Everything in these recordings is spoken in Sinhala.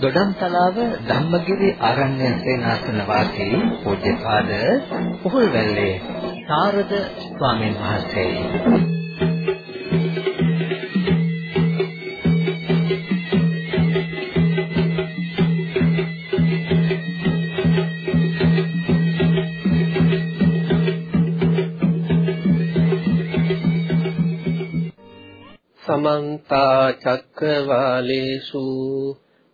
දොඩම්තලාව ධම්මගිරි ආරණ්‍ය සේනාසන වාසී පූජ්‍යපාද පොහොල්වැල්ලේ සාරද ස්වාමීන් වහන්සේ. සමන්ත චක්කවාලේසු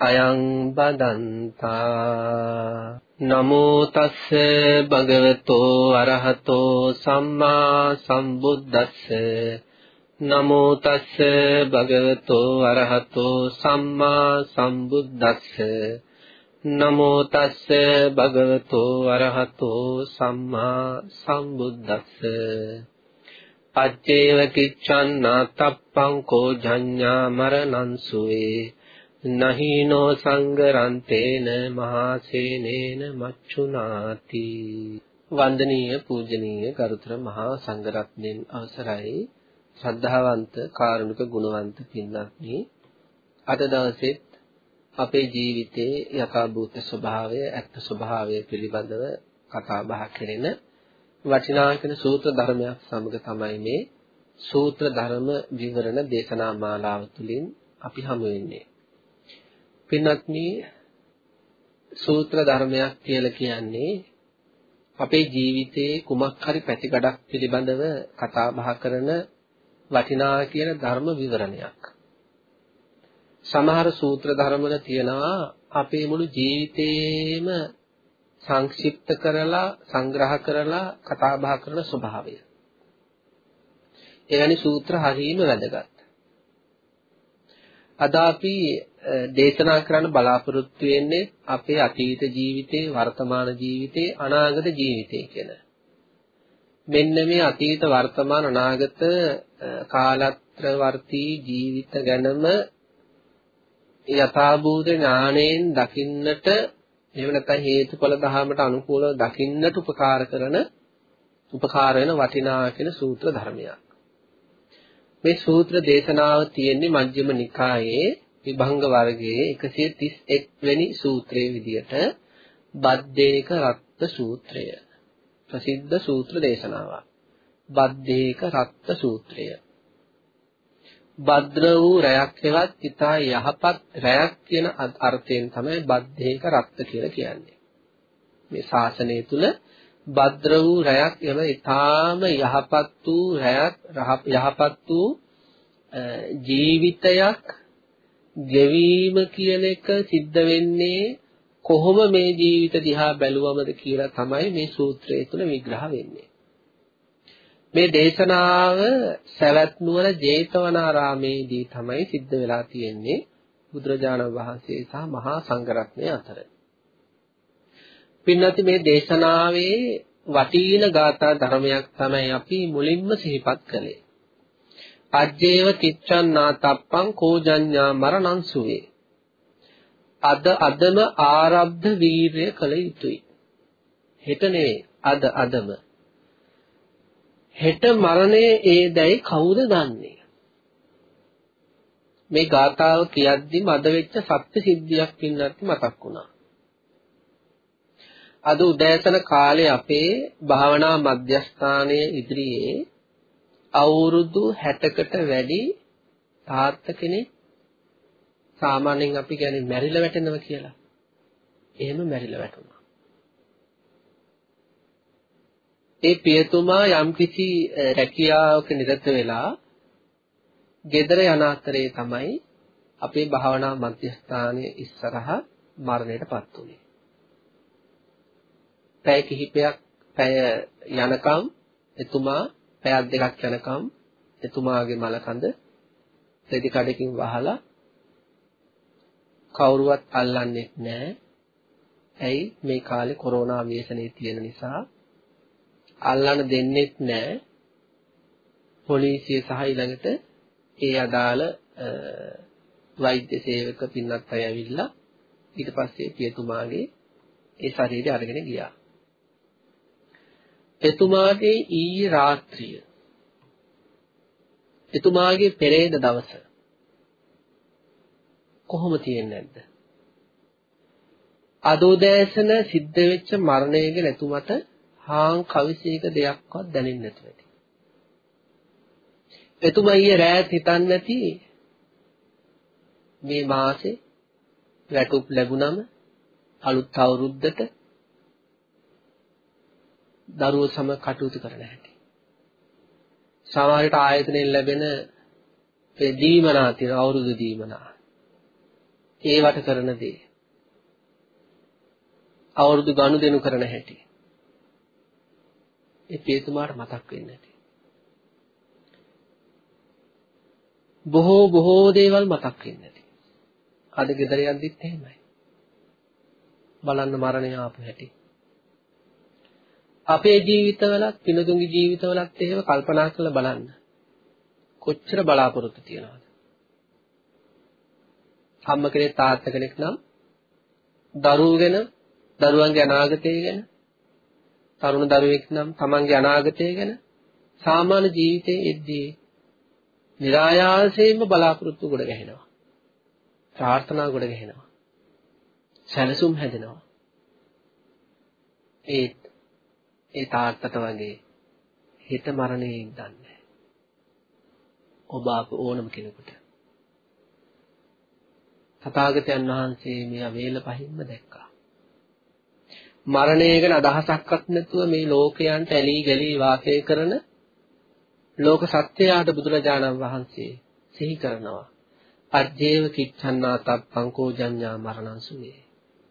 අයං බදන්තා නමෝ තස්ස භගවතෝ අරහතෝ සම්මා සම්බුද්දස්ස නමෝ තස්ස භගවතෝ අරහතෝ සම්මා සම්බුද්දස්ස නමෝ තස්ස භගවතෝ අරහතෝ සම්මා සම්බුද්දස්ස අච්චේව කිච්ඡන්නා තප්පං කෝ ජඤ්ඤා මරණං සුවේ නහීනෝ සංගරන්තේන මහසේනේන මච්චුනාති. වන්දනීය පූජනීය ගරුතර මහා සංඝරත්නයන් අවසරයි. ශ්‍රද්ධාවන්ත කාරුණික ගුණවන්ත පින්වත්නි අද දවසෙත් අපේ ජීවිතයේ යථාභූත ස්වභාවය ඇත්ත ස්වභාවය පිළිබඳව කතා බහ කරන වටිනා කෙන සූත්‍ර ධර්මයක් සමග තමයි මේ. සූත්‍ර ධර්ම විවරණ දේශනා මාලාව තුළින් අපි හමු වෙන්නේ. පින්වත්නි සූත්‍ර ධර්මයක් කියලා කියන්නේ අපේ ජීවිතයේ කුමක් හරි පැතිකඩක් පිළිබඳව කතා බහ කරන වටිනා කියන ධර්ම විවරණයක්. සමහර සූත්‍ර ධර්මවල තියෙනවා අපේ මුළු ජීවිතේම සංක්ෂිප්ත කරලා සංග්‍රහ කරලා කතා බහ කරන ස්වභාවය. එවැනි සූත්‍ර හරියම වැදගත්. අද අපි දේශනා කරන්න බලාපොරොත්තු වෙන්නේ අපේ අතීත ජීවිතේ, වර්තමාන ජීවිතේ, අනාගත ජීවිතේ කියන. මෙන්න මේ අතීත, වර්තමාන, අනාගත කාලත්‍රවර්තී ජීවිත ගැනම යථාභූත ඥාණයෙන් දකින්නට එහෙම නැත්නම් හේතුඵල ධහමට අනුකූලව දකින්නට උපකාර කරන උපකාර වෙන වටිනා කියන සූත්‍ර ධර්මයක්. මේ සූත්‍ර දේශනාව තියෙන්නේ මජ්ක්‍ධිම නිකායේ විභංග වර්ගයේ 131 වෙනි සූත්‍රයේ විදියට බද්දේක රත්ත සූත්‍රය ප්‍රසිද්ධ සූත්‍ර දේශනාවක්. බද්දේක රත්ත සූත්‍රය. භද්‍ර වූ රැයක් හෙවත් ඊතා යහපත් රැයක් කියන අර්ථයෙන් තමයි බද්දේක රත්ත කියලා කියන්නේ. මේ ශාසනය තුල භද්‍ර වූ රැයක් එම ඊ타ම යහපත් වූ රැයක් යහපත් වූ ජීවිතයක් ගෙවීම කියන එක සිද්ධ වෙන්නේ කොහොම මේ ජීවිත දිහා බැලුවමද කියලා තමයි මේ සූත්‍රය තුළ විග්‍රහ වෙන්නේ. මේ දේශනාව සවැත් නුවර ජේතවනාරාමේදී තමයි සිද්ධ වෙලා තියෙන්නේ බුදුරජාණන් වහන්සේ සහ මහා සංඝරත්නය අතර. පින්නති මේ දේශනාවේ වටින ගාථා ධර්මයක් තමයි අපි මුලින්ම සිහිපත් කළේ. අජ්ජේව කිච්ඡන්නා තප්පං කෝජඤ්ඤා මරණං සුවේ. අද අදම ආරබ්ධ වීරය කළ යුතුයි. හෙට නෙවෙයි අද අදම. හෙට මරණය ඒදැයි කවුද දන්නේ? මේ ගාථාව කියද්දිම අද වෙච්ච සත්‍ය සිද්ධියක් පින්නත් මතක් වුණා. අද උදෑසන කාලේ අපේ භාවනා මධ්‍යස්ථානයේ ඉදිරියේ අවුරුදු 60කට වැඩි තාත්ත කෙනෙක් සාමාන්‍යයෙන් අපි කියන්නේ මැරිලා වැටෙනවා කියලා. එහෙම මැරිලා වැටුණා. ඒ පියතුමා යම්කිසි රැකියාවක නිරත වෙලා ගෙදර යන අතරේ තමයි අපේ භාවනා මධ්‍යස්ථානයේ ඉස්සරහා මරණයටපත් වුනේ. පැය කිහිපයක් පැය යනකම් එතුමා පැයක් දෙකක් යනකම් එතුමාගේ මලකඳ රෙදි කඩකින් වහලා කවුරුවත් අල්ලන්නේ නැහැ. ඇයි මේ කාලේ කොරෝනා ව්‍යසනයේ තියෙන නිසා අල්ලන්න දෙන්නෙත් නැහැ. පොලිසිය සහ ඊළඟට ඒ අදාළ වෛද්‍ය සේවක පින්නත් අය ඇවිල්ලා ඊට පස්සේ පියතුමාගේ ඒ ශරීරය අරගෙන ගියා. එතුමාගේ ඊයේ රාත්‍රිය එතුමාගේ පෙරේද දවස කොහොම තියෙන්නේ නැද්ද? අදෝදෑසන සිද්ධ වෙච්ච මරණය ගැන එතුමට හාන් කවිසේක දෙයක්වත් දැනෙන්නේ නැතුව ඇති. එතුමා ඊයේ රෑත් හිතන්නේ නැති මේ මාසේ වැටුප් ලැබුණම අලුත් අවුරුද්දට දරුවෝ සම කටයුතු කරන හැටි. සමහරට ආයතනයෙන් ලැබෙන ඒ දීමනා තියෙන අවුරුදු දීමනා. ඒවට කරන දේ. අවුරුදු ගනුදෙනු කරන හැටි. ඒ පියතුමාට මතක් වෙන්නේ නැති. බොහෝ බොහෝ දේවල් මතක් වෙන්නේ නැති. අද ගෙදර යද්දිත් එහෙමයි. බලන්න මරණය ආපු හැටි. අපේ ජීවිතවලත් පිනතුන්ගේ ජීවිතවලත් එහෙම කල්පනා කරලා බලන්න. කොච්චර බලාපොරොත්තු තියනවද? අම්ම කෙනෙක් තාත්තා කෙනෙක් නම් දරුවෝ ගැන, දරුවන්ගේ අනාගතය ගැන, තරුණ දරුවෙක් නම් තමන්ගේ අනාගතය ගැන සාමාන්‍ය ජීවිතයේ එද්දී નિરાයාසයෙන්ම බලාපොරොත්තු ගොඩ ගැහෙනවා. ප්‍රාර්ථනා ගොඩ ගැහෙනවා. සැලසුම් හැදෙනවා. ඒ ඒ තාත්තට වගේ හිත මරණයෙන් දන්නේ ඔබ අප ඕනම කෙනෙකුට. තථාගතයන් වහන්සේ මේ වේල පහින්ම දැක්කා. මරණය ගැන අදහසක්වත් නැතුව මේ ලෝකයන්ට ඇලී ගලී වාසය කරන ලෝක සත්‍යයට බුදුරජාණන් වහන්සේ සිහි කරනවා. අජ්ජේව කිච්ඡන්නා තප්පං කෝජඤ්ඤා මරණං සුවේ.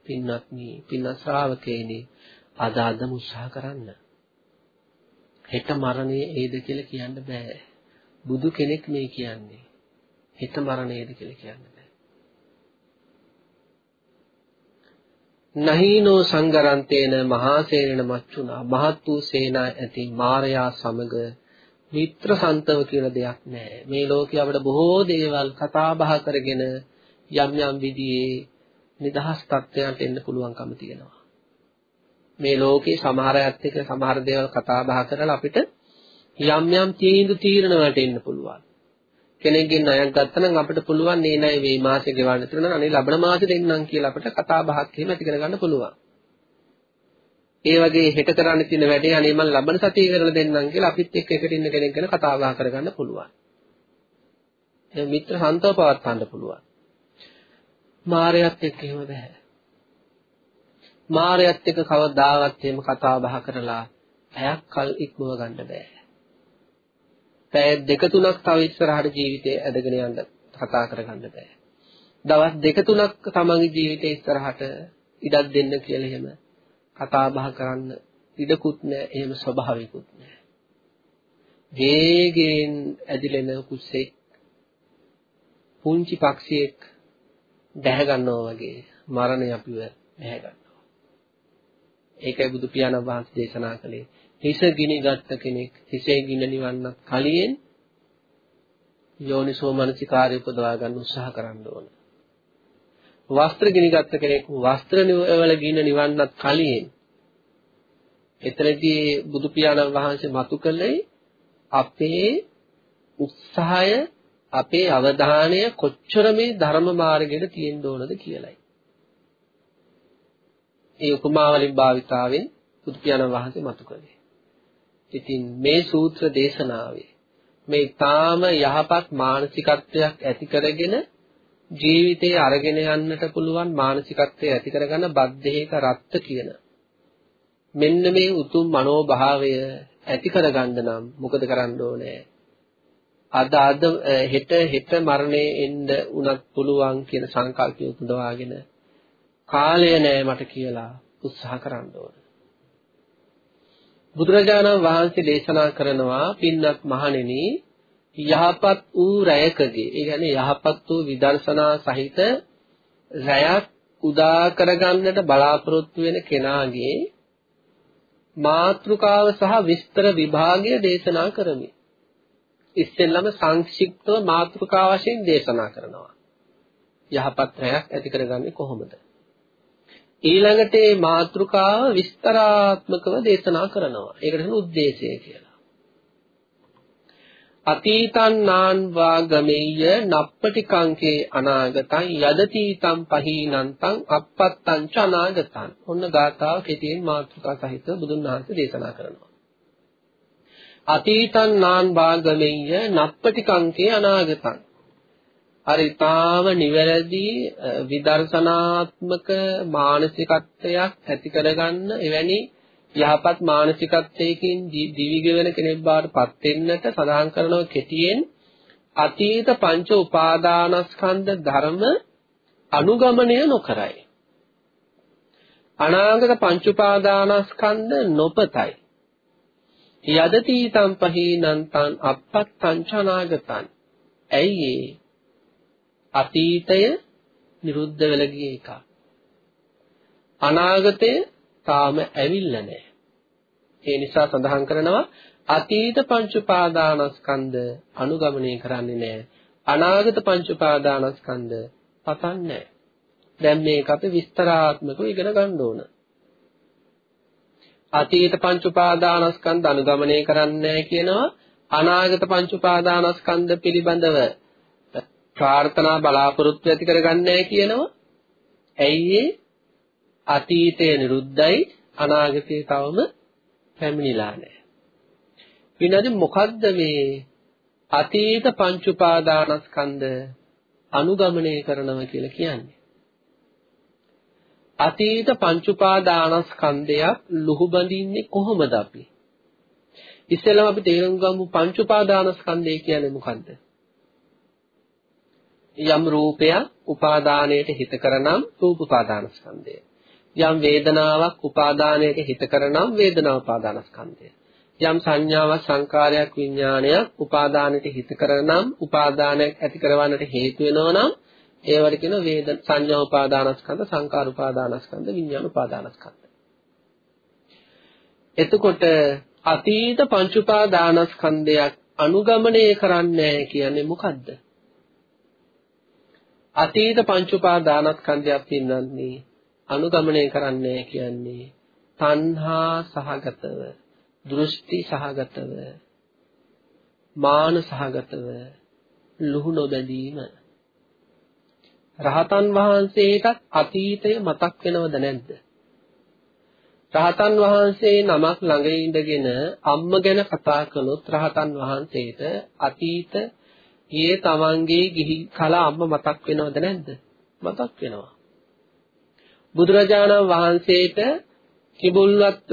පින්වත්නි පින්න ශ්‍රාවකේනි අද අදම උත්සාහ කරන්න. හෙට මරණය ඒද කියලා කියන්න බෑ. බුදු කෙනෙක් මේ කියන්නේ. හෙට මරණයද කියලා කියන්න බෑ. නහීනෝ සංගරන්තේන මහාසේනන මච්චුනා මහත් වූ සේනා ඇති මාරයා සමග මිත්‍ර සන්තව කියලා දෙයක් නැහැ. මේ ලෝකයේ අපිට බොහෝ දේවල් කතා බහ කරගෙන යම් යම් විදිහේ නිදහස් තත්ත්වයන්ට එන්න පුළුවන්කම තියෙනවා. මේ ලෝකේ සමහර අයත් එක්ක සමහර දේවල් කතා බහ කරලා අපිට යම් යම් තීන්දුව තීරණ වලට එන්න පුළුවන්. කෙනෙක්ගෙන් ණයක් ගත්තා නම් අපිට පුළුවන් මේ ණය මේ මාසේ ගෙවන්න තියෙනවා නම් අනේ ලබන මාසේ දෙන්නම් කියලා අපිට කතා බහක් එහෙම ඇති කරගන්න පුළුවන්. ඒ වගේ හෙට කරන්න තියෙන වැඩේ අනේ මම ලබන සතියේ කරලා දෙන්නම් කියලා අපිත් එක්ක එකට ඉන්න කෙනෙක් ගැන කතා බහ කරගන්න පුළුවන්. එහෙනම් මිත්‍ර සන්තව පවත්වන්න පුළුවන්. මායයත් එක්ක එහෙම බෑ. මායයත් එක්ක කවදාවත් එහෙම කතා බහ කරලා පැයක් කල් ඉක්මව ගන්න බෑ. පැය දෙක තුනක් තව ඉස්සරහට ජීවිතේ ඇදගෙන යන්න කතා කරගන්න බෑ. දවස් දෙක තුනක් තමන්ගේ ජීවිතේ ඉස්සරහට ඉඩක් දෙන්න කියලා එහෙම කතා බහ කරන්න ඉඩකුත් නැහැ එහෙම ස්වභාවිකුත් නැහැ. වේගයෙන් ඇදිලෙන කුස්සෙක් පුංචි පක්ෂියෙක් දැහැ ගන්නවා වගේ මරණය අපිව දැහැ ගන්නවා. ඒකයි බුදු පියාණන් වහන්සේ දේශනා කළේ. හිස ගිනි ගත්ත කෙනෙක් හිසේ ගින නිවන්නත් කලින් යෝනිසෝ මනසිකාරය උපදවා ගන්න උත්සාහ කරන්න ඕන. වස්ත්‍ර ගිනි ගත්ත කෙනෙක් වස්ත්‍ර වල ගින නිවන්නත් කලින් එතනදී බුදු පියාණන් වහන්සේ මතු කළේ අපේ උත්සාහය අපේ අවධානය කොච්චර මේ ධර්ම මාර්ගයට තියෙන්න ඕනද කියලයි. ඒ උපමා වලින් භාවිතාවෙන් බුදු පියාණන් වහන්සේ මතු කළේ. ඉතින් මේ සූත්‍ර දේශනාවේ මේ තාම යහපත් මානසිකත්වයක් ඇති කරගෙන ජීවිතේ අරගෙන යන්නට පුළුවන් මානසිකත්වය ඇති කරගන්න බද්ධේක රත්ත කියන මෙන්න මේ උතුම් මනෝභාවය ඇති කරගන්න නම් මොකද කරන්න ඕනේ අද අද හෙට හෙට මරණේ එන්න උනත් පුළුවන් කියන සංකල්පය උපදවාගෙන කාලය නෑ මට කියලා උත්සාහ කරන්න ඕන. බුදුරජාණන් වහන්සේ දේශනා කරනවා පින්වත් මහණෙනි යහපත් වූ රැයකදී ඒ කියන්නේ යහපත් වූ විදර්ශනා සහිත රැයක් උදා කරගන්නට බලාපොරොත්තු වෙන කෙනාගේ මාත්‍රිකාව සහ විස්තර විභාගය දේශනා කරමි. ඉස්සෙල්ලම සංක්ෂිප්තව මාත්‍රිකා වශයෙන් දේශනා කරනවා. යහපත් රැයක් ඇති කරගන්නේ කොහොමද? ඊළඟට මේ මාතෘකාව විස්තරාත්මකව දේශනා කරනවා. ඒකට කියන ಉದ್ದೇಶය කියලා. අතීතං නාන් වාගමෙය්‍ය නප්පටිකංකේ අනාගතං යදතීතං පහීනන්තං අපත්තං ච අනාගතං. ඔන්න ගාථාව කෙටියෙන් මාතෘකා සහිත බුදුන් වහන්සේ දේශනා කරනවා. අතීතං නාන් වාගමෙය්‍ය නප්පටිකංකේ අනාගතං අර ඊටාම නිවැරදි විදර්ශනාත්මක මානසිකත්වයක් ඇති කරගන්න එවැනි යහපත් මානසිකත්වයකින් දිවි ගෙවන කෙනෙක් බවට පත් වෙන්නට සඳහන් කරනවා කෙටියෙන් අතීත පංච උපාදානස්කන්ධ ධර්ම අනුගමනය නොකරයි. අනාගත පංච උපාදානස්කන්ධ නොපතයි. යදතීතං පහීනන්තං අපත්තං චනාගතං ඇයි අතීතය නිරුද්ධ වෙලා ගිය එක අනාගතය තාම ඇවිල්ලා නැහැ. ඒ නිසා සඳහන් කරනවා අතීත පංච උපාදානස්කන්ධ අනුගමනය කරන්නේ නැහැ. අනාගත පංච උපාදානස්කන්ධ පතන්නේ නැහැ. දැන් මේක අපි විස්තරාත්මකව ඉගෙන ගන්න ඕන. අතීත පංච උපාදානස්කන්ධ අනුගමනය කරන්නේ කියනවා අනාගත පංච උපාදානස්කන්ධ පිළිබඳව ප්‍රාර්ථනා බලාපොරොත්තු ඇති කරගන්නේ කියනවා. ඇයි අතීතය නිරුද්ධයි අනාගතය තවම පැමිණිලා නැහැ. විනාඩි මොකද්ද මේ අතීත පංච උපාදානස්කන්ධ අනුගමනය කරනවා කියලා කියන්නේ? අතීත පංච උපාදානස්කන්ධයක් ලුහු බඳින්නේ කොහොමද අපි? ඉස්සෙල්ලාම අපි තේරුම් ගමු පංච උපාදානස්කන්ධය කියන්නේ මොකද්ද? යම් රූපයක් උපාදානයට හිත කරනම් රූප උපාදානස්කන්ධය. යම් වේදනාවක් උපාදානයට හිත කරනම් වේදනා උපාදානස්කන්ධය. යම් සංඥාවක් සංකාරයක් විඥානයක් උපාදානයට හිත කරනම් උපාදානයක් ඇති කරවන්නට හේතු වෙනවා නම් ඒවට කියන වේද සංඥා උපාදානස්කන්ධ සංකාර උපාදානස්කන්ධ විඥාන උපාදානස්කන්ධ. එතකොට අතීත පංච උපාදානස්කන්ධයක් අනුගමනය කරන්නේ කියන්නේ මොකද්ද? අතීත පංච උපාදානස්කන්ධයක් පින්නන්නේ අනුගමනය කරන්නේ කියන්නේ තණ්හා සහගතව දෘෂ්ටි සහගතව මාන සහගතව ලුහු නොබැඳීම. රහතන් වහන්සේටත් අතීතය මතක් වෙනවද නැද්ද? රහතන් වහන්සේ නමක් ළඟ ඉඳගෙන අම්ම ගැන කතා කළොත් රහතන් වහන්සේට අතීත ඊයේ තමන්ගේ ගිහි කල අම්ම මතක් වෙනවද නැද්ද මතක් වෙනවා බුදුරජාණන් වහන්සේට කිඹුල්වත්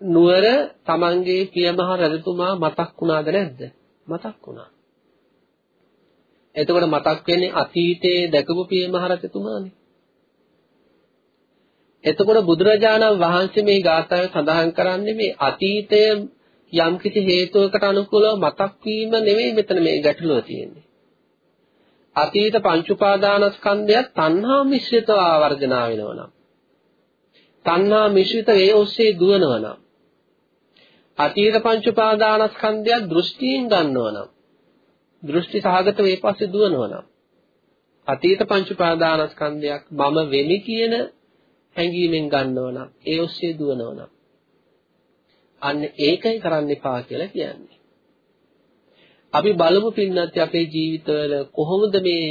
නුවර තමන්ගේ පියමහ රජතුමා මතක් වුණාද නැද්ද? මතක් වුණා. එතකොට මතක් වෙන්නේ අතීතයේ දැකපු පියමහ රජතුමානේ. එතකොට බුදුරජාණන් වහන්සේ මේ ගාථාවේ සඳහන් කරන්නේ මේ අතීතය යම්කිසි හේතුවකට අනුකූලව මතක් වීම නෙවෙයි මෙතන මේ ගැටලුව තියෙන්නේ. අතීත පංච උපාදානස්කන්ධයත් තණ්හා මිශ්‍රිතව ආවර්ජනා වෙනවා නම් තණ්හා මිශ්‍රිත වේ ඔස්සේ දුවනවා නම් අතීත පංච උපාදානස්කන්ධයත් දෘෂ්ටියෙන් ගන්නවා නම් දෘෂ්ටි සහගත වේ පස්සේ දුවනවා නම් අතීත පංච උපාදානස්කන්ධයක් මම වෙමි කියන හැඟීමෙන් ගන්නවා නම් ඒ ඔස්සේ දුවනවා නම් අන්න ඒකයි කරන්න එපා කියලා කියන්නේ අපි බලමු පින්නත් අපේ ජීවිතවල කොහොමද මේ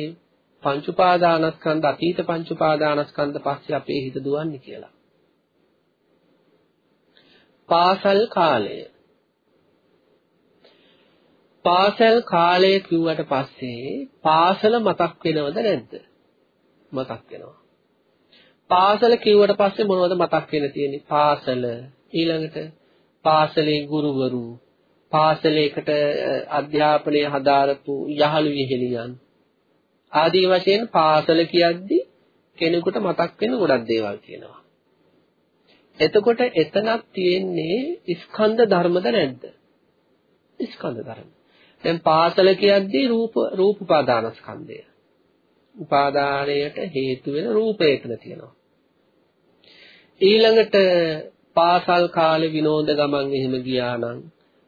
පංච උපාදානස්කන්ධ අතීත පංච උපාදානස්කන්ධ පස්සේ අපේ හිත දුවන්නේ කියලා. පාසල් කාලය පාසල් කාලය කිව්වට පස්සේ පාසල මතක් වෙනවද නැද්ද? මතක් වෙනවා. පාසල කිව්වට පස්සේ මොනවද මතක් වෙන්න තියෙන්නේ? පාසල ඊළඟට පාසලේ ගුරුවරු පාසලයකට අධ්‍යාපනය හදාරපු යහළු විහෙලියන් ආදී වශයෙන් පාසල කියද්දි කෙනෙකුට මතක් වෙන ගොඩක් දේවල් කියනවා. එතකොට එතනක් තියෙන්නේ ස්කන්ධ ධර්මද නැද්ද? ස්කන්ධ ධර්ම. දැන් පාසල කියද්දි රූප රූප උපාදානස්කන්ධය. උපාදානයට හේතු වෙන රූපය එතන තියෙනවා. ඊළඟට පාසල් කාලේ විනෝද ගමන් එහෙම ගියා නම්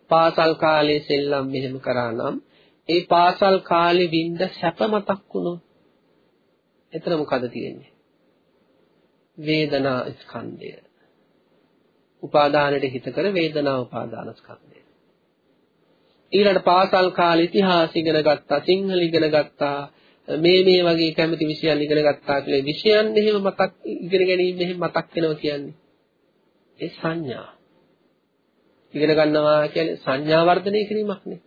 පාසල් කාලේ සෙල්ලම් මෙහෙම කරා නම් ඒ පාසල් කාලේ වින්ද සැප මතක් වුණොත් එතන මොකද තියෙන්නේ? වේදනා ස්කන්ධය. උපාදානයේ හිත කර වේදනා උපාදාන ස්කන්ධය. ඊළඟ පාසල් කාලේ ඉතිහාස ඉගෙන ගත්තා සිංහල ඉගෙන ගත්තා මේ මේ වගේ කැමති විෂයන් ඉගෙන ගත්තා කියලා විෂයන් එහෙම මතක් ඉගෙන ගැනීම එහෙම මතක් වෙනවා කියන්නේ. ඒ සංඥා ඉගෙන ගන්නවා කියන්නේ සංඥා වර්ධනය කිරීමක් නේ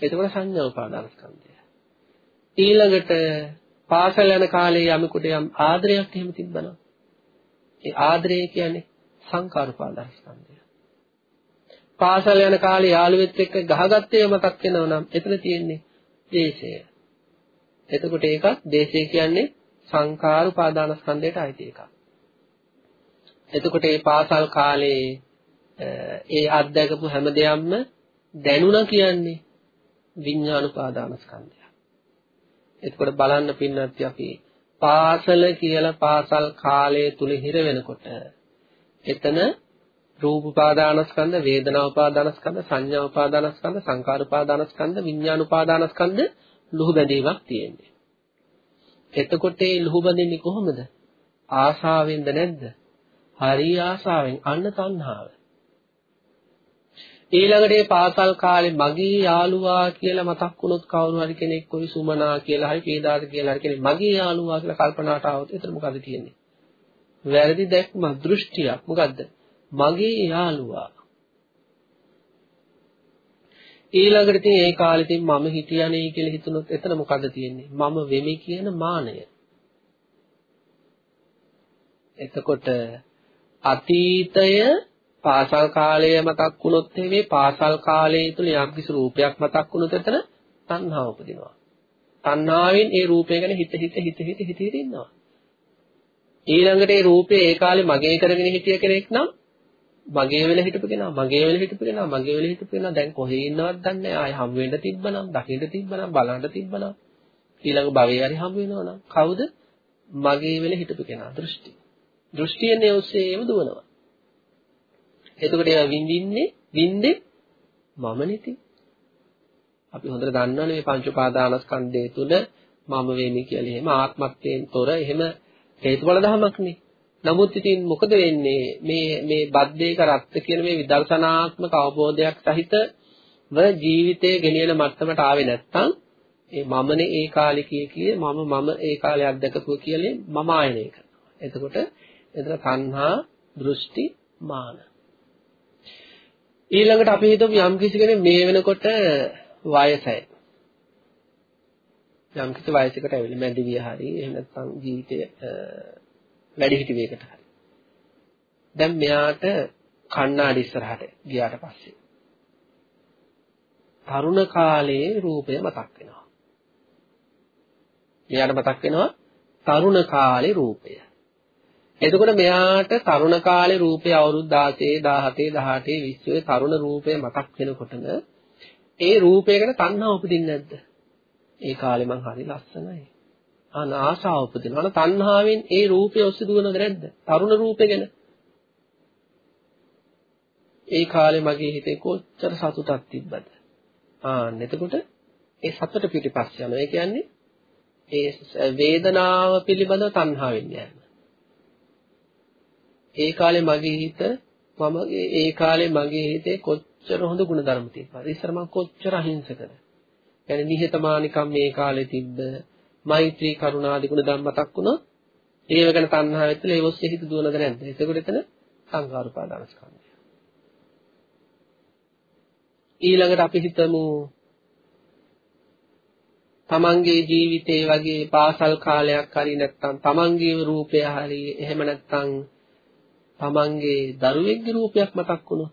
එතකොට සංඥා උපාදාන ස්කන්ධය ඊළඟට පාසල් යන කාලේ යමෙකුට යම් ආදරයක් එහෙම තිබ්බනම් ඒ ආදරය කියන්නේ සංකාර උපාදාන ස්කන්ධය පාසල් යන කාලේ යාළුවෙක් එක්ක ගහගත්තේ මතක් වෙනවා නම් එතන තියෙන්නේ දේශය. එතකොට ඒකත් දේශය කියන්නේ සංකාර උපාදානස්කන්ධයට අයිති එකක්. එතකොට මේ පාසල් කාලේ ඒ අත්දැකපු හැම දෙයක්ම දැනුණා කියන්නේ විඥාන උපාදානස්කන්ධය. එතකොට බලන්න පින්නත් අපි පාසල කියලා පාසල් කාලය තුල හිර වෙනකොට එතන රූප උපාදානස්කන්ධ, වේදනා උපාදානස්කන්ධ, සංඥා උපාදානස්කන්ධ, සංකාර උපාදානස්කන්ධ, විඥාන උපාදානස්කන්ධ ලුහු බැඳීමක් තියෙන්නේ. එතකොට ඒ ලුහු බැඳෙන්නේ කොහොමද? ආශාවෙන්ද නැද්ද? හරි ආශාවෙන් අන්න තණ්හාව. ඊළඟට මේ පාසල් කාලේ මගේ යාළුවා කියලා මතක් වුණොත් කවුරු හරි කෙනෙක් කොයි සුමනා කියලා හරි පේදාද කියලා හරි කෙනෙක් මගේ යාළුවා කියලා කල්පනාට આવොත් එතන මොකද තියෙන්නේ? වැරදි දැක්ම දෘෂ්ටියක්. මොකද්ද? මගේ යාළුවා ඊළඟට ඉතින් ඒ කාලේ ඉතින් මම හිටියානේ කියලා හිතුනොත් එතන මොකද තියෙන්නේ මම වෙමි කියන මානය එතකොට අතීතය පාසල් කාලය මතක් වුණොත් මේ පාසල් කාලය තුල යම්කිසි රූපයක් මතක් වුණොත් එතන තණ්හාව උපදිනවා. තණ්හාවෙන් ඒ රූපය ගැන හිත හිත හිත හිත හිත හිත ඉන්නවා. ඊළඟට ඒ රූපේ ඒ කාලේ මගේ කරගෙන හිටිය කෙනෙක් නම් මගේ වෙල හිටපු කෙනා මගේ වෙල හිටපු කෙනා මගේ වෙල හිටපු කෙනා දැන් කොහේ ඉන්නවද දන්නේ? නැහැ ආයි හම් වෙන්න තිබ්බනම් දකින්න තිබ්බනම් බලන්න තිබ්බනම්. ඊළඟ භවයේ හරි හම් වෙනවනම් කවුද? මගේ වෙල හිටපු කෙනා දෘෂ්ටි. දෘෂ්ටියනේ ඔස්සේම දුවනවා. එතකොට ඒවා විඳින්නේ විඳේ මම නෙති. අපි හොඳට දන්නවනේ මේ පංච උපාදානස්කන්ධය තුල මම වෙමි කියලා. එහෙම ආත්මත්වයෙන් තොර එහෙම හේතුඵල ධමයක්නේ නමුත් ඉතින් මොකද වෙන්නේ? මේ මේ බද්දේක රත්ත කියන මේ විදර්ශනාත්මක අවබෝධයක් සහිතව ජීවිතයේ ගෙනියන මට්ටමට ආවේ නැත්නම් ඒ මමනේ ඒ කාලේ කිය කිය මම මම ඒ කාලේ අත්දකපුව කියලා මම ආයනය කරනවා. එතකොට එතන තණ්හා දෘෂ්ටි මාන. ඊළඟට අපි හිතමු යම් කිසි කෙනෙක් මේ වෙනකොට වයසයි. යම් කිසි වයසකට ඇවිල්ලා මැදිවිය හරි එහෙම නැත්නම් ජීවිතයේ වැඩිහිටි වේකට හරි. දැන් මෙයාට කණ්ණාඩි ඉස්සරහට ගියාට පස්සේ තරුණ කාලයේ රූපය මතක් වෙනවා. මෙයාට මතක් වෙනවා තරුණ කාලේ රූපය. එතකොට මෙයාට තරුණ කාලේ රූපය අවුරුදු 16, 17, 18, 20 තරුණ රූපය මතක් වෙනකොටම ඒ රූපය ගැන තණ්හාව උපදින්නේ නැද්ද? ඒ කාලේ මං හරි ලස්සනයි. අන ආශාව උපදිනවා. අන තණ්හාවෙන් ඒ රූපය ඔස්සේ දුවනවද නැද්ද? තරුණ රූපේ ගැන. ඒ කාලේ මගේ හිතේ කොච්චර සතුටක් තිබ්බද? ආන්න එතකොට ඒ සතුට පිටිපස්ස යනවා. ඒ කියන්නේ ඒ වේදනාව පිළිබඳව තණ්හාවෙන් යෑම. ඒ කාලේ මගේ හිත මම ඒ කාලේ මගේ හිතේ කොච්චර හොඳ ගුණධර්ම තිබ්බද? ඉස්සර මම කොච්චර අහිංසකද? يعني නිහතමානිකම් මේ කාලේ තිබ්බ මෛත්‍රී කරුණාදී ගුණ ධම් මතක් වුණොත් ඒව ගැන තණ්හාව ඇතුළේ ඒ ඔස්සේ හිත දුවනද නැද්ද? එතකොට එතන සංකාර උපාදාන ස්කන්ධය. ඊළඟට අපි හිතමු තමන්ගේ ජීවිතේ වගේ පාසල් කාලයක් හරි නැත්නම් තමන්ගේ රූපය හරි එහෙම නැත්නම් තමන්ගේ දරුවෙක්ගේ රූපයක් මතක් වුණොත්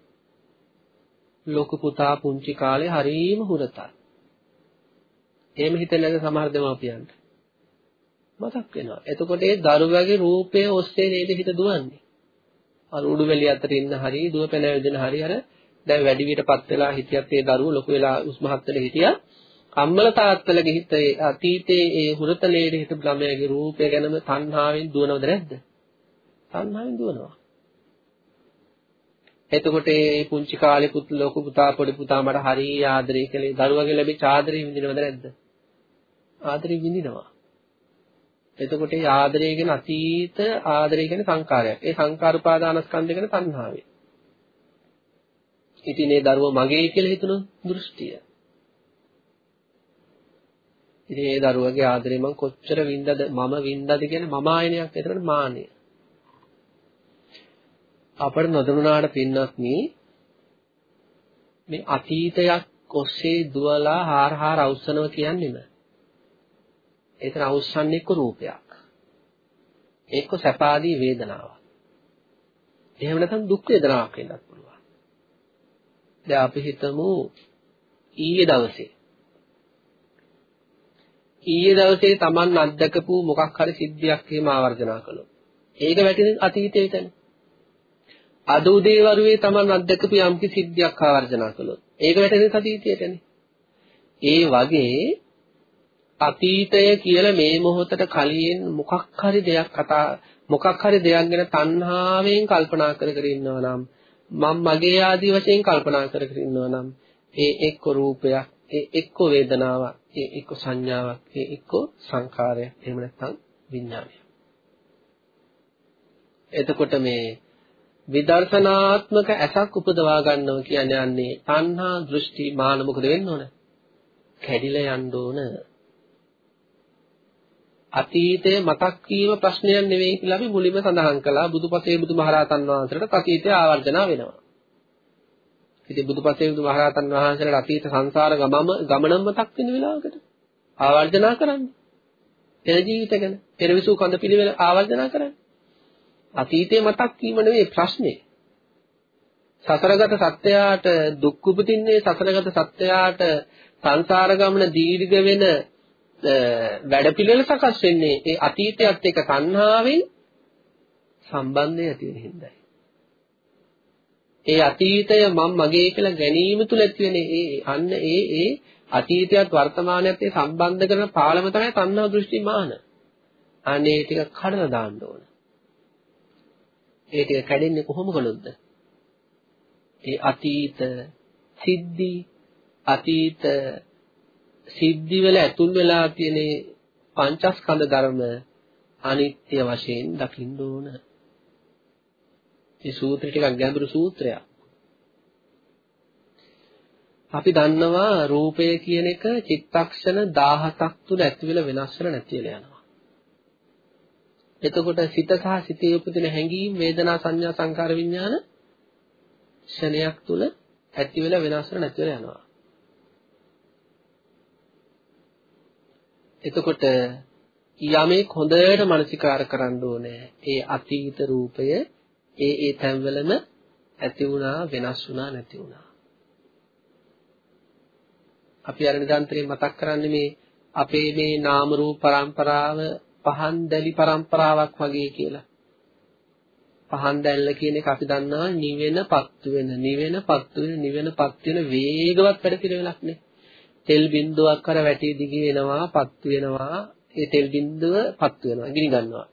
ලොකු පුතා පුංචි කාලේ හරීම හුරතල්. එහෙම හිතන්නේ නැද සමහර දෙමාපියන්ට. මතක් වෙනවා. එතකොට ඒ දරුවගේ රූපය ඔස්සේ නේද හිත දුවන්නේ. අර උඩු වැලිය අතර ඉන්න හරිය දුව පැන වැදෙන හරිය අර දැන් වැඩි වියටපත් වෙලා හිටියත් ඒ දරුවෝ ලොකු වෙලා උස්මහත් වෙලා හිටියා. අම්මල තාත්තලගේ හිතේ අතීතයේ ඒ හුරතලයේ හිටපු ළමයාගේ රූපය ගැනම තණ්හාවෙන් දුවනවද නැද්ද? තණ්හාවෙන් දුවනවා. එතකොට මේ පුංචි කාලේ පුත් ලොකු පුතා පොඩි පුතා මට හරිය ආදරේ කළේ දරුවගේ ලැබිච්ච ආදරේ විඳිනවද නැද්ද? ආදරේ විඳිනවා. එතකොට මේ ආදරය කියන අතීත ආදරය කියන සංකාරයක්. ඒ සංකාර උපාදානස්කන්ධ කියන තණ්හාවේ. ඉතින් මේ දරුවා මගේ කියලා හිතන දෘෂ්ටිය. ඉතින් මේ දරුවගේ ආදරේ මම කොච්චර වින්දද මම වින්දද කියන මම ආයනයක් එතකොට මානෙ. අපට නොදන්නාට පින්නත් මේ අතීතයක් ඔස්සේ දුවලා හාර හාර අවසනව කියන්නේම. එතන අවසන්නේ එක්ක රූපයක්. එක්ක සැපාදී වේදනාවක්. එහෙම නැත්නම් දුක් වේදනාවක් වෙන්නත් පුළුවන්. දැන් අපි හිතමු ඊයේ දවසේ. ඊයේ දවසේ Taman අත්දකපු මොකක් හරි සිද්ධියක් එහෙම ආවර්ජනා කළොත්. ඒක වැටෙන අතීතයටනේ අද උදේ වරුවේ Taman අත්දකපු යම්කි සිද්ධියක් ආවර්ජනා කළොත්. ඒක වැටෙන අතීතයටනේ ඒ වගේ අතීතය කියලා මේ මොහොතට කලින් මොකක් හරි දෙයක් කතා මොකක් හරි දෙයක් ගැන තණ්හාවෙන් කල්පනා කර කර ඉන්නවා නම් මම මගේ ආදී වශයෙන් කල්පනා කර කර ඉන්නවා නම් ඒ එක්ක රූපයක් ඒ එක්ක වේදනාවක් ඒ එක්ක සංඥාවක් ඒ එක්ක සංකාරයක් එහෙම නැත්නම් විඥානයක්. එතකොට මේ විදර්ශනාත්මක ඇසක් උපදවා ගන්නවා කියන්නේ යන්නේ තණ්හා දෘෂ්ටි මාන මොකද වෙන්න ඕන? කැඩිලා යන්න ඕන. අතීතය මතක් වීම ප්‍රශ්නයක් නෙවෙයි කියලා අපි මුලින්ම සඳහන් කළා බුදුපසේ බුදුමහරහතන් වහන්සේට අතීතය ආවර්ජනා වෙනවා. ඉතින් බුදුපසේ බුදුමහරහතන් වහන්සේලාට අතීත සංසාර ගමම ගමනම මතක් වෙන වෙලාවකට ආවර්ජනා කරන්නේ. පෙර ජීවිත ගැන, පෙරවිසු කඳ පිළිවෙල ආවර්ජනා කරන්නේ. අතීතේ මතක් වීම නෙවෙයි ප්‍රශ්නේ. සසරගත සත්‍යයට දුක් උපදින්නේ සසරගත සත්‍යයට සංසාර ගමන දීර්ඝ වෙන වැඩපිළිවෙල සකස් වෙන්නේ ඒ අතීතයත් එක්ක තණ්හාවෙන් සම්බන්ධය ඇති වෙන හින්දායි. ඒ අතීතය මම මගේ කියලා ගැනීම තුල ඇති වෙන ඒ අන්න ඒ ඒ අතීතයත් වර්තමානයත් ඒ සම්බන්ධ කරන පාලම තමයි තණ්හා දෘෂ්ටි මාන. අනේ ටික කඩලා දාන්න ඕන. ඒ ටික කැඩෙන්නේ කොහොම කළොත්ද? ඒ අතීත සිද්ධි අතීත සිද්ධි වල ඇතුල් වෙලා තියෙන පංචස්කන්ධ ධර්ම අනිත්‍ය වශයෙන් දකින්න ඕන. මේ සූත්‍රය ටිකක් ගැඹුරු සූත්‍රයක්. අපි දන්නවා රූපය කියන එක චිත්තක්ෂණ 17ක් තුල ඇති වෙලා වෙනස් වෙලා නැති වෙලා යනවා. එතකොට සිත සහ සිතේ උපදින හැඟීම් වේදනා සංඥා සංකාර විඥාන ක්ෂණයක් තුල ඇති වෙලා වෙනස් වෙලා නැති වෙලා යනවා. එතකොට යමෙක් හොඳට මනසිකාර කරන්න ඕනේ ඒ අතීත රූපය ඒ ඒ තැන්වලම ඇති වුණා වෙනස් වුණා නැති වුණා. අපි අර නිදන්තරේ මතක් කරන්නේ මේ අපේ මේ නාම රූප પરම්පරාව පහන් දැලි પરම්පරාවක් වගේ කියලා. පහන් දැල්ල කියන එක අපි දන්නවා නිවෙන පත්තු වෙන නිවෙන පත්තු වෙන නිවෙන පත් වෙන වේගවත් වැඩ පිළිවෙලක් නේ. තෙල් බින්දුවක් කර වැටි දිගේ එනවා පත්තු වෙනවා ඒ තෙල් බින්දුව පත්තු වෙනවා ගිනි ගන්නවා.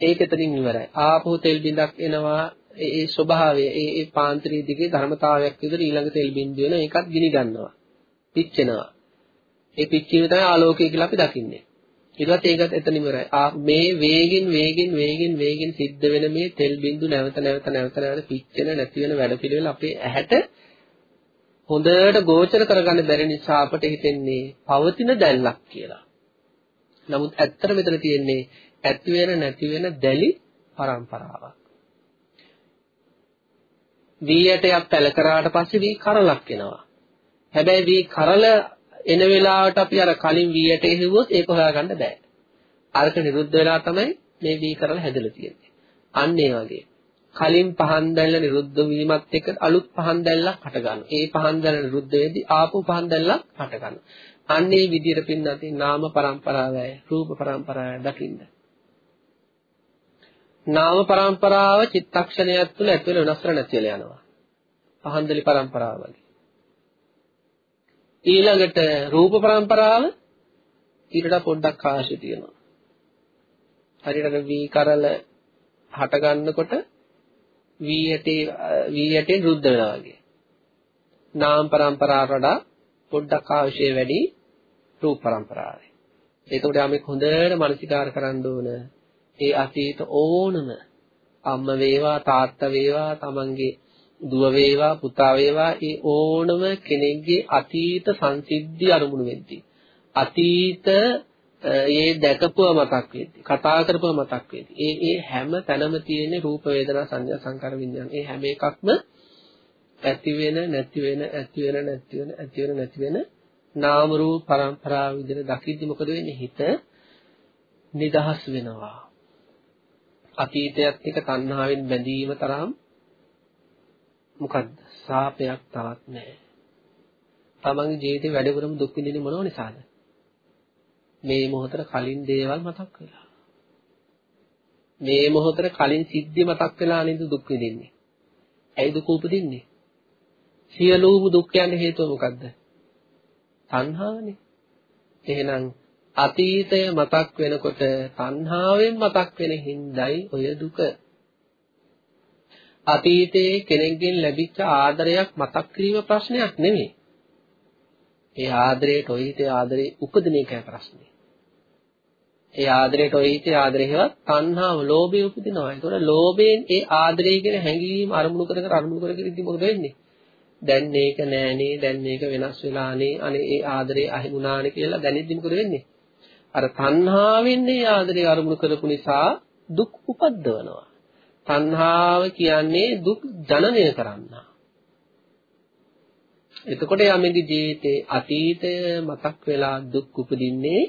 ඒක එතනින් ඉවරයි. ආපහු තෙල් බින්දක් එනවා ඒ ස්වභාවය ඒ ඒ පාන්ත්‍රී දිගේ ධර්මතාවයක් විදිහට ඊළඟ තෙල් බින්දුව වෙන ඒකත් ගිනි ගන්නවා. පිච්චෙනවා. ඒ පිච්චීම තමයි ආලෝකය කියලා අපි දකින්නේ. ඊට පස්සේ ඒකත් එතන ඉවරයි. ආ මේ වේගින් වේගින් වේගින් වේගින් සිද්ධ වෙන මේ තෙල් බින්දු නැවත නැවත නැවත නැවත පිච්චෙන නැති වෙන වැඩ පිළිවෙල අපේ ඇහැට හොඳට ගෝචර කරගන්න බැරි නිසා අපට හිතෙන්නේ පවතින දැල්ලක් කියලා. නමුත් ඇත්තට මෙතන තියෙන්නේ ඇති වෙන නැති වෙන දැලි පරම්පරාවක්. වී ඇටයක් පැල කරාට පස්සේ වී කරලක් එනවා. හැබැයි වී කරල එන වෙලාවට අපි අර කලින් V8 හෙව්වොත් ඒක හොයාගන්න බෑ. අරක නිරුද්ධ වෙලා තමයි මේ V කරලා හැදලා තියෙන්නේ. අන්න ඒ වගේ. කලින් පහන් දැල්ල නිරුද්ධ වීමත් එක්ක අලුත් පහන් දැල්ලක් හට ගන්නවා. ඒ පහන් දැල්ල නිරුද්ධ වෙද්දී ආපහු පහන් දැල්ලක් හට ගන්නවා. අන්න ඒ විදිහට පින්නතින් නාම પરම්පරාවයි රූප પરම්පරාවයි දකින්න. නාම પરම්පරාව චිත්තක්ෂණයක් තුළ ඇතුළ වෙනස් වෙලා නැති වෙලා යනවා. පහන්දලි પરම්පරාව වගේ. ඊළඟට රූප પરම්පරාව ඊටට පොඩ්ඩක් ආශි තියෙනවා. හරියට වී කරල හට ගන්නකොට වී යටේ වී යටේ රුද්ධ වෙනවා වගේ. නාම પરම්පරාවට වඩා පොඩ්ඩක් ආශය වැඩි රූප પરම්පරාවේ. ඒකට අපි හොඳට මනසිකාර කරන්න ඕන. ඒ අතීත ඕනම අම්ම වේවා තාත්තා වේවා තමන්ගේ දුව වේවා පුතා වේවා ඒ ඕනම කෙනෙක්ගේ අතීත සංසිද්ධි අරමුණු වෙද්දී අතීත ඒ දැකපුව මතක් වෙද්දී කතා කරපුව මතක් වෙද්දී ඒ ඒ හැම තැනම තියෙන රූප වේදනා සංඥා සංකාර විඥාන ඒ හැම එකක්ම ඇති වෙන නැති වෙන ඇති වෙන නැති වෙන ඇති වෙන නැති වෙන නාම රූප පරම්පරාව විදිහට දකිද්දි මොකද වෙන්නේ? හිත නිදහස් වෙනවා. අතීතයත් එක්ක තණ්හාවෙන් බැඳීම තරම් මොකද්ද? සාපයක් තවත් නැහැ. තමන්ගේ ජීවිතේ වැඩ කරමු දුක් විඳින්නේ මොනව නිසාද? මේ මොහොතට කලින් දේවල් මතක් වෙලා. මේ මොහොතට කලින් සිද්ධි මතක් වෙලා නේද දුක් විඳින්නේ. ඇයි දුක උපදින්නේ? සියලුම දුක්යන් හේතුව මොකද්ද? තණ්හාවනේ. එහෙනම් අතීතය මතක් වෙනකොට තණ්හාවෙන් මතක් වෙන හිඳයි ඔය දුක. අතීතයේ කෙනෙක්ගෙන් ලැබිච්ච ආදරයක් මතක් කිරීම ප්‍රශ්නයක් නෙමෙයි. ඒ ආදරයට ඔය හිතේ ආදරේ උපදින එකයි ප්‍රශ්නේ. ඒ ආදරයට ඔය හිතේ ආදරේවත් තණ්හාව, ලෝභය උපදිනවා. ඒතකොට ලෝභයෙන් ඒ ආදරය කියන හැඟීම අරමුණු කර කර අරමුණු කර කර ඉඳි මොකද වෙන්නේ? දැන් මේක නෑනේ, දැන් මේක වෙනස් වෙලානේ, අනේ ඒ ආදරේ අහිමුණානේ කියලා දැනෙද්දි මොකද වෙන්නේ? අර තණ්හාවෙන් මේ ආදරේ අරමුණු කරපු නිසා දුක් උපද්දවනවා. තණ්හාව කියන්නේ දුක් ජනනය කරන්නා. එතකොට යමෙගේ ජීවිතේ අතීතය මතක් වෙලා දුක් උපදින්නේ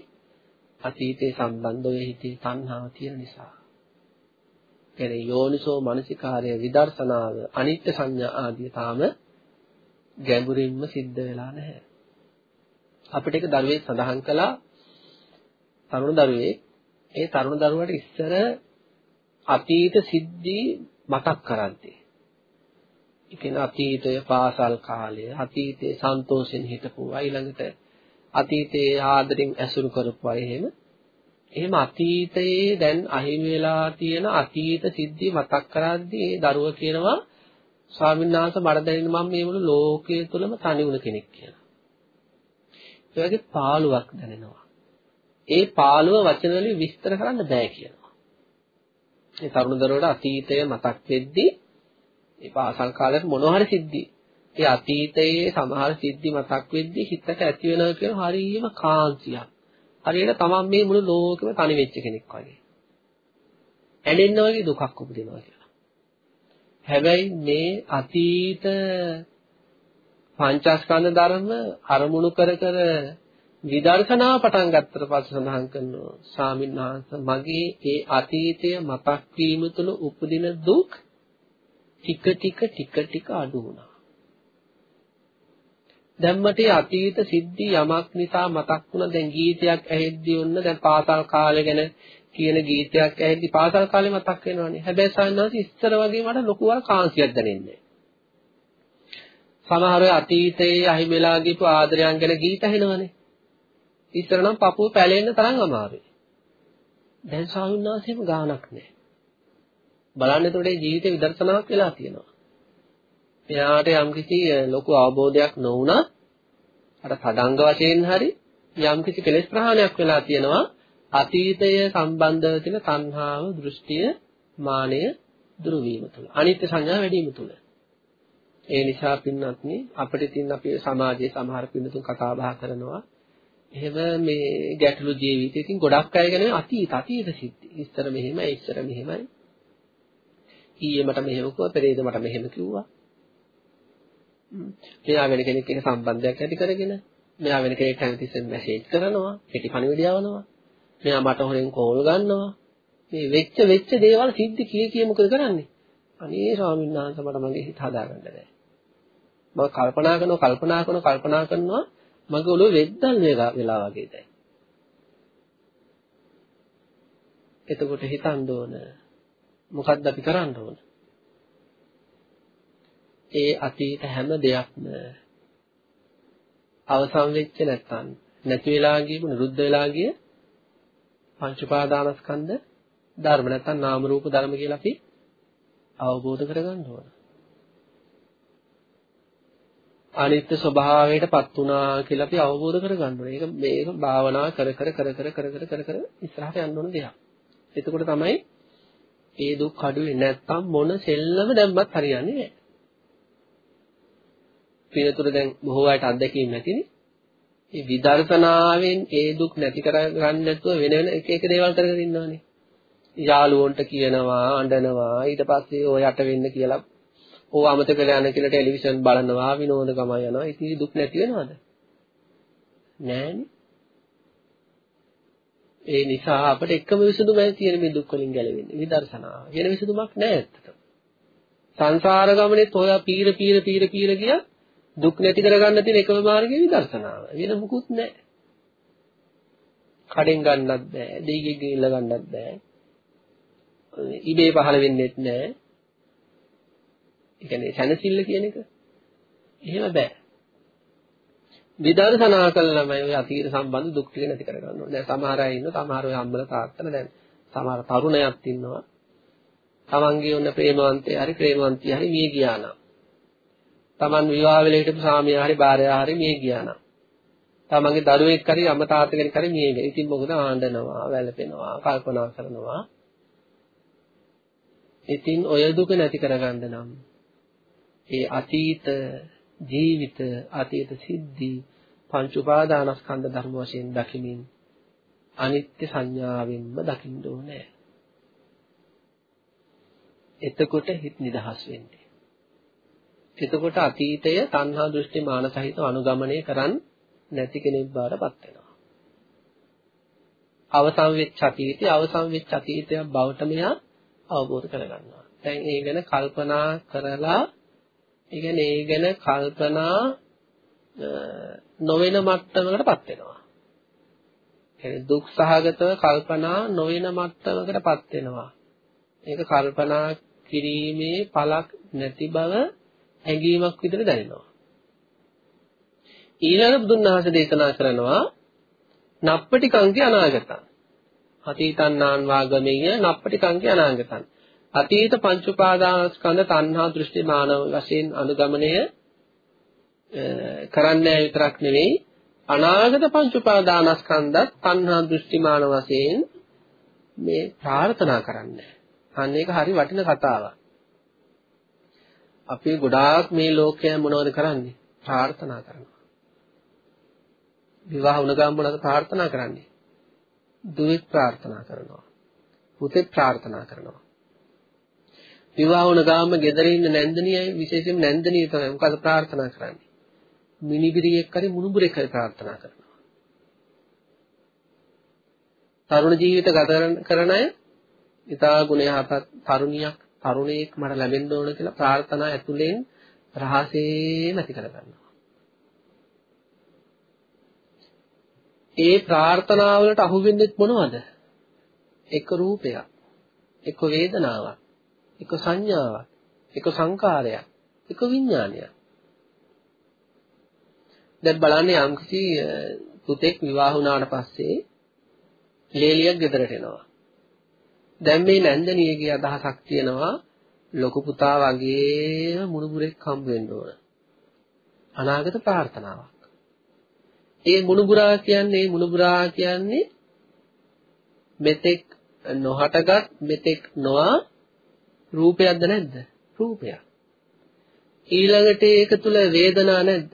අතීතේ සම්බන්ධව හිතේ තණ්හාව තියෙන නිසා. කියන්නේ යෝනිසෝ මනසිකාරය විදර්ශනාව අනිත්‍ය සංඥා ආදී තාම ගැඹුරින්ම සිද්ධ වෙලා නැහැ. අපිට ඒක දරුවේ සඳහන් කළා තරුණ දරුවේ ඒ තරුණ දරුවට ඉස්සර අතීත සිද්ධි මතක් කරද්දී ඒ කියන්නේ අතීතය පාසල් කාලය අතීතයේ සන්තෝෂෙන් හිටපුවා ඊළඟට අතීතයේ ආදරෙන් ඇසුරු කරපුවා එහෙම එහෙම අතීතයේ දැන් අහිමි වෙලා තියෙන අතීත සිද්ධි මතක් කරද්දී ඒ දරුවා කියනවා ස්වාමීන් වහන්සේ මට දැනෙන මම මේ මුළු ලෝකයේ තුලම තනි වුණ කෙනෙක් කියලා. ඒ වගේ පාළුවක් දැනෙනවා. ඒ පාළුව වචන වලින් විස්තර කරන්න බෑ කියනවා. ඒ තරුණ දරුවට අතීතය මතක් වෙද්දී ඒ පාසල් කාලේ මොනවා හරි සිද්ධි ඒ අතීතයේ සමහර සිද්ධි මතක් වෙද්දී හිතට ඇති වෙනවා කියන හරියම කාන්තියක්. හරියට තමන් මේ මුළු ලෝකෙම තනි වෙච්ච කෙනෙක් වගේ. ඇඬෙන්න වගේ දුකක් උපදිනවා කියලා. හැබැයි මේ අතීත පංචස්කන්ධ ධර්ම අරමුණු කර කර විදර්ශනා පටන් ගත්තට පස්සේ සඳහන් කරනවා ස්වාමීන් වහන්සේ මගේ ඒ අතීතය මතක් වීම තුළ උපදින දුක් ටික ටික ටික ටික අඩු වුණා. දැන් මට අතීත සිද්ධි යමක් නිසා මතක් වුණා දැන් ගීතයක් ඇහෙද්දී ඔන්න දැන් පාසල් කාලේ ගැන කියන ගීතයක් ඇහෙද්දී පාසල් කාලේ මතක් වෙනවනේ. හැබැයි සාන්නාසි ඉස්සර වගේ මට ලොකු වර කාන්සියක් දැනෙන්නේ සමහර අතීතයේ අහිමිලා ගිහපු ආදරයන් ගැන ගීත ඇහෙනවනේ. ඉස්සර නම් පපුව පැලෙන්න තරම් අමාරුයි. දැන් ස්වාමීන් වහන්සේම ගාණක් නැහැ. බලන්න එතකොට ජීවිතේ විදර්ශනාවක් වෙලා තියෙනවා. එයාට යම්කිසි ලොකු අවබෝධයක් නොවුණත් අර තදංග වශයෙන් හරි යම්කිසි කෙලෙස් ප්‍රහාණයක් වෙලා තියෙනවා අතීතය සම්බන්ධව තියෙන තණ්හාව, දෘෂ්ටිය, මානය දුරු වීම තුළ. අනිත්‍ය සංඥා වැඩි වීම තුළ. ඒ නිසා පින්වත්නි අපිට තියෙන අපේ සමාජයේ සමහර පින්නතුන් කතා බහ කරනවා එහෙම මේ ගැටලු ජීවිතයකින් ගොඩක් අය ගැන අතීත අතීත සිද්ධි. ඉස්සර මෙහෙමයි, ඉස්සර මෙහෙමයි. ඊයේ මට මෙහෙම කිව්වා, පෙරේද මට මෙහෙම කිව්වා. මෙයා වෙන කෙනෙක් එක්ක සම්බන්ධයක් ඇති කරගෙන, මෙයා වෙන කෙනෙක්ට හැමතිස්සෙම මැසේජ් කරනවා, පිටි පණිවිඩ යවනවා. මෙයා මට හොරෙන් කෝල් ගන්නවා. මේ වෙච්ච වෙච්ච දේවල් සිද්ධි කිය කිය මොකද කරන්නේ? අනේ ස්වාමීන් වහන්සේ මට මගේ හිත හදාගන්න බැහැ. මම කල්පනා කරනවා, කල්පනා කරනවා, කල්පනා කරනවා මගේ ඔළුව වෙද්දල් වෙලා වගේ දැන්. එතකොට හිතන්න ඕන මොකද්ද අපි කරන්න ඕන? ඒ අතීත හැම දෙයක්ම අවසන් වෙච්ච නැත්තම් නැති වෙලා ගියපු නිරුද්ධ වෙලා ගිය පංච උපාදානස්කන්ධ ධර්ම නැත්තම් නාම රූප ධර්ම කියලා අපි අවබෝධ කරගන්න ඕන. අනිත්‍ය ස්වභාවයටපත් වුණා කියලා අපි අවබෝධ කරගන්න ඕනේ. ඒක මේක භාවනා කර කර කර කර කර කර කර කර ඉස්සරහට යන්න ඕන දෙයක්. එතකොට තමයි ඒ දුක් අඩුවේ නැත්තම් මොන සෙල්ලම දැම්මත් හරියන්නේ නැහැ. පිනතුර දැන් බොහෝ අයට අත්දැකීම් නැතිනේ. මේ විදර්ශනාවෙන් ඒ දුක් නැති කරගන්න නැතුව වෙන වෙන එක එක දේවල් කරගෙන ඉන්නවනේ. යාළුවන්ට කියනවා, අඬනවා, ඊට පස්සේ ඔය යට වෙන්න කියලා ඕව අමතක කරලා යන කියලා ටෙලිවිෂන් බලනවා, විනෝදකම යනවා. ඉතින් දුක් නැති වෙනවද? නෑනේ. ඒ නිසා අපිට එකම විසඳුමයි තියෙන මේ දුක් වලින් ගැලවෙන්න. විදර්ශනාව. වෙන විසඳුමක් නෑ ඇත්තටම. සංසාර ගමනේත් ඔය පීර පීර පීර පීර ගියා දුක් නැති කරගන්න තියෙන එකම මාර්ගය විදර්ශනාව. වෙන මුකුත් නැහැ. කඩෙන් ගන්නත් බෑ, දෙයියෙක්ගෙන් ඉල්ල ගන්නත් බෑ. ඉබේ පහළ වෙන්නේත් නැහැ. ඒ කියන්නේ සැනසෙල්ල කියන එක. එහෙම බෑ. විදර්ශනා කළාමයි ඔය අතීත සම්බන්ධ දුක් ටික නැති කරගන්න ඕනේ. දැන් සමහර අය ඉන්නවා, සමහර ඔය අම්බල තාත්තලා දැන් සමහර තරුණයක් ඉන්නවා. තමන්ගේ ඔන්න ප්‍රේමවන්තය හරි ප්‍රේමවන්තිය හරි මිය ගියා නම් Taman විවාහ වෙලා හිටපු සාමියා හරි භාර්යාව හරි මිය ගියා නම් තමන්ගේ දරුවෙක් හරි අම්මා තාත්තා කෙනෙක් හරි මිය ගියා. ඉතින් මොකද ආඬනවා, වැළපෙනවා, කල්පනා කරනවා. ඉතින් ඔය දුක නැති කරගන්න නම් ඒ අතීත ජීවිත අතීත සිද්ධි පංච උපාදානස්කන්ධ ධර්ම වශයෙන් දකිමින් අනිත්‍ය සංඥාවෙන්ම දකින්න ඕනේ. එතකොට හිත නිදහස් වෙන්නේ. එතකොට අතීතය තණ්හා දෘෂ්ටි මාන සහිතව අනුගමනය කරන් නැති කෙනෙක් බාටපත් වෙනවා. අවසන් වෙච්ච අතීතය අවසන් වෙච්ච අතීතයක් බවට මෙයා අවබෝධ කරගන්නවා. දැන් ඒ ගැන කල්පනා කරලා ඒ කියන්නේ ඒ ගැන කල්පනා නොවන මට්ටමකටපත් වෙනවා. කියන්නේ දුක් සහගතව කල්පනා නොවන මට්ටමකටපත් වෙනවා. ඒක කල්පනා කිරීමේ පළක් නැති බව හැඟීමක් විදිහට දැනෙනවා. ඊළඟ බුදුන් වහන්සේ දේශනා කරනවා නප්පටි කංකේ අනාගතං. අතීතන්නාන් වාගමෙය නප්පටි කංකේ අනාගතං. අතීත පංච උපාදානස්කන්ධ තණ්හා දෘෂ්ටි මානව වශයෙන් අනුගමනය කරන්නේ විතරක් නෙවෙයි අනාගත පංච උපාදානස්කන්ධත් තණ්හා දෘෂ්ටි මානව වශයෙන් මේ ප්‍රාර්ථනා කරන්නේ. අන්න ඒක හරි වටින කතාවක්. අපි ගොඩාක් මේ ලෝකය මොනවද කරන්නේ? ප්‍රාර්ථනා කරනවා. විවාහ වුණ ගමන් මොනවද ප්‍රාර්ථනා කරන්නේ? දුවෙක් ප්‍රාර්ථනා කරනවා. පුතෙක් ප්‍රාර්ථනා කරනවා. විවාහ වුණ ගාම ගෙදර ඉන්න නැන්දනියයි විශේෂයෙන්ම නැන්දනිය තමයි මොකද ප්‍රාර්ථනා කරන්නේ? මිනිබිරියෙක් හරි මුණුබුරෙක් හරි ප්‍රාර්ථනා කරනවා. තරුණ ජීවිත ගත කරන අය ඊතා ගුණ යහපත් තරුණියක් තරුණයෙක් මට ලැබෙන්න ඕන කියලා ප්‍රාර්ථනා ඇතුලෙන් රහසේම ඇති කරගන්නවා. ඒ ප්‍රාර්ථනාවලට අහු වෙන්නේ මොනවද? එක රූපයක්, එක වේදනාවක්, එක සංඥාවක්, එක සංකාරයක්, එක විඥානයක්. දැන් බලන්න යම්කිසි පුතෙක් විවාහ වුණාට පස්සේ ලේලියක් ගෙදරට එනවා. දැන් මේ නැන්දනියගේ අදහසක් තියෙනවා ලොකු පුතා වගේම මුණුබුරෙක් හම්බ වෙන්න ඕන. අනාගත ප්‍රාර්ථනාවක්. ඒ මුණුබුරා කියන්නේ මුණුබුරා කියන්නේ මෙතෙක් නොහටගත් මෙතෙක් නොආ රූපයක්ද නැද්ද? රූපයක්. ඊළඟට ඒක තුල වේදනා නැද්ද?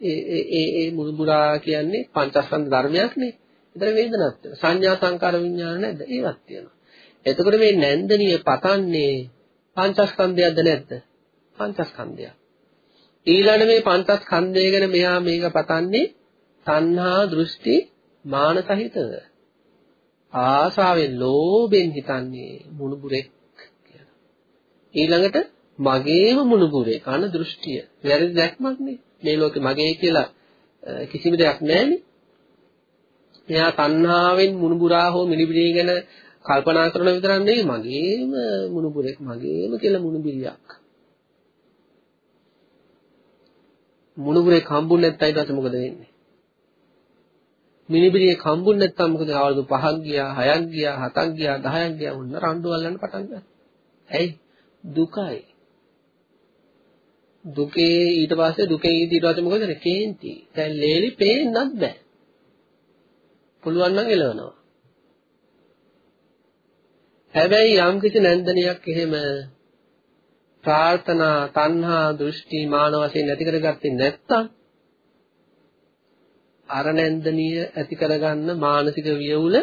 ඒ ඒ ඒ මුණුබුරා කියන්නේ පංචස්කන්ධ ධර්මයක් නේ. ඒතර වේදනාවක් තියෙනවා. සංඥා සංකාර විඥාන නැද්ද? ඒවත් තියෙනවා. එතකොට මේ නැන්දනිය පතන්නේ පංචස්කන්ධයක්ද නැද්ද? පංචස්කන්ධයක්. ඊළඟ මේ පංචස්කන්ධය ගැන මෙහා මේක පතන්නේ තණ්හා දෘෂ්ටි මාන සහිතව. ආසාවෙන් ලෝභෙන් හිතන්නේ මුණුබුරෙක් කියලා. ඊළඟට මගේම මුණුබුරේ කන දෘෂ්ටිය. වැරදි දැක්මක් නේ. මේ ලෝකේ මගේ කියලා කිසිම දෙයක් නැහැනේ. එයා තණ්හාවෙන් මුණුබුරා හෝ මිනිබිරී ගැන කල්පනා කරන විතරක් නෙවෙයි මගේම මුණුබුරෙක් මගේම කියලා මුණුබිරියක් මුණුබුරේ කම්බුන් නැත්නම් ඊට පස්සේ මොකද වෙන්නේ? මිනිබිරියේ කම්බුන් නැත්නම් මොකද අවුරුදු 5ක් ගියා 6ක් ගියා 7ක් ගියා 10ක් ගියා වුණ රණ්ඩු අල්ලන්න පටන් ගත්තා. ඇයි? දුකයි. දුකේ ඊට පස්සේ දුකෙන් ඊට පස්සේ මොකද කරන්නේ? කේන්ති. දැන් ලේලි පේන්නත් බෑ. පුළුවන් නම් එලවනවා. හැබැයි යම් කිසි නැන්දනියක් එහෙම ප්‍රාර්ථනා, තණ්හා, දෘෂ්ටි, මාන වශයෙන් නැති කරගත්තේ නැත්තම් අර නැන්දනිය ඇති කරගන්න මානසික වියවුල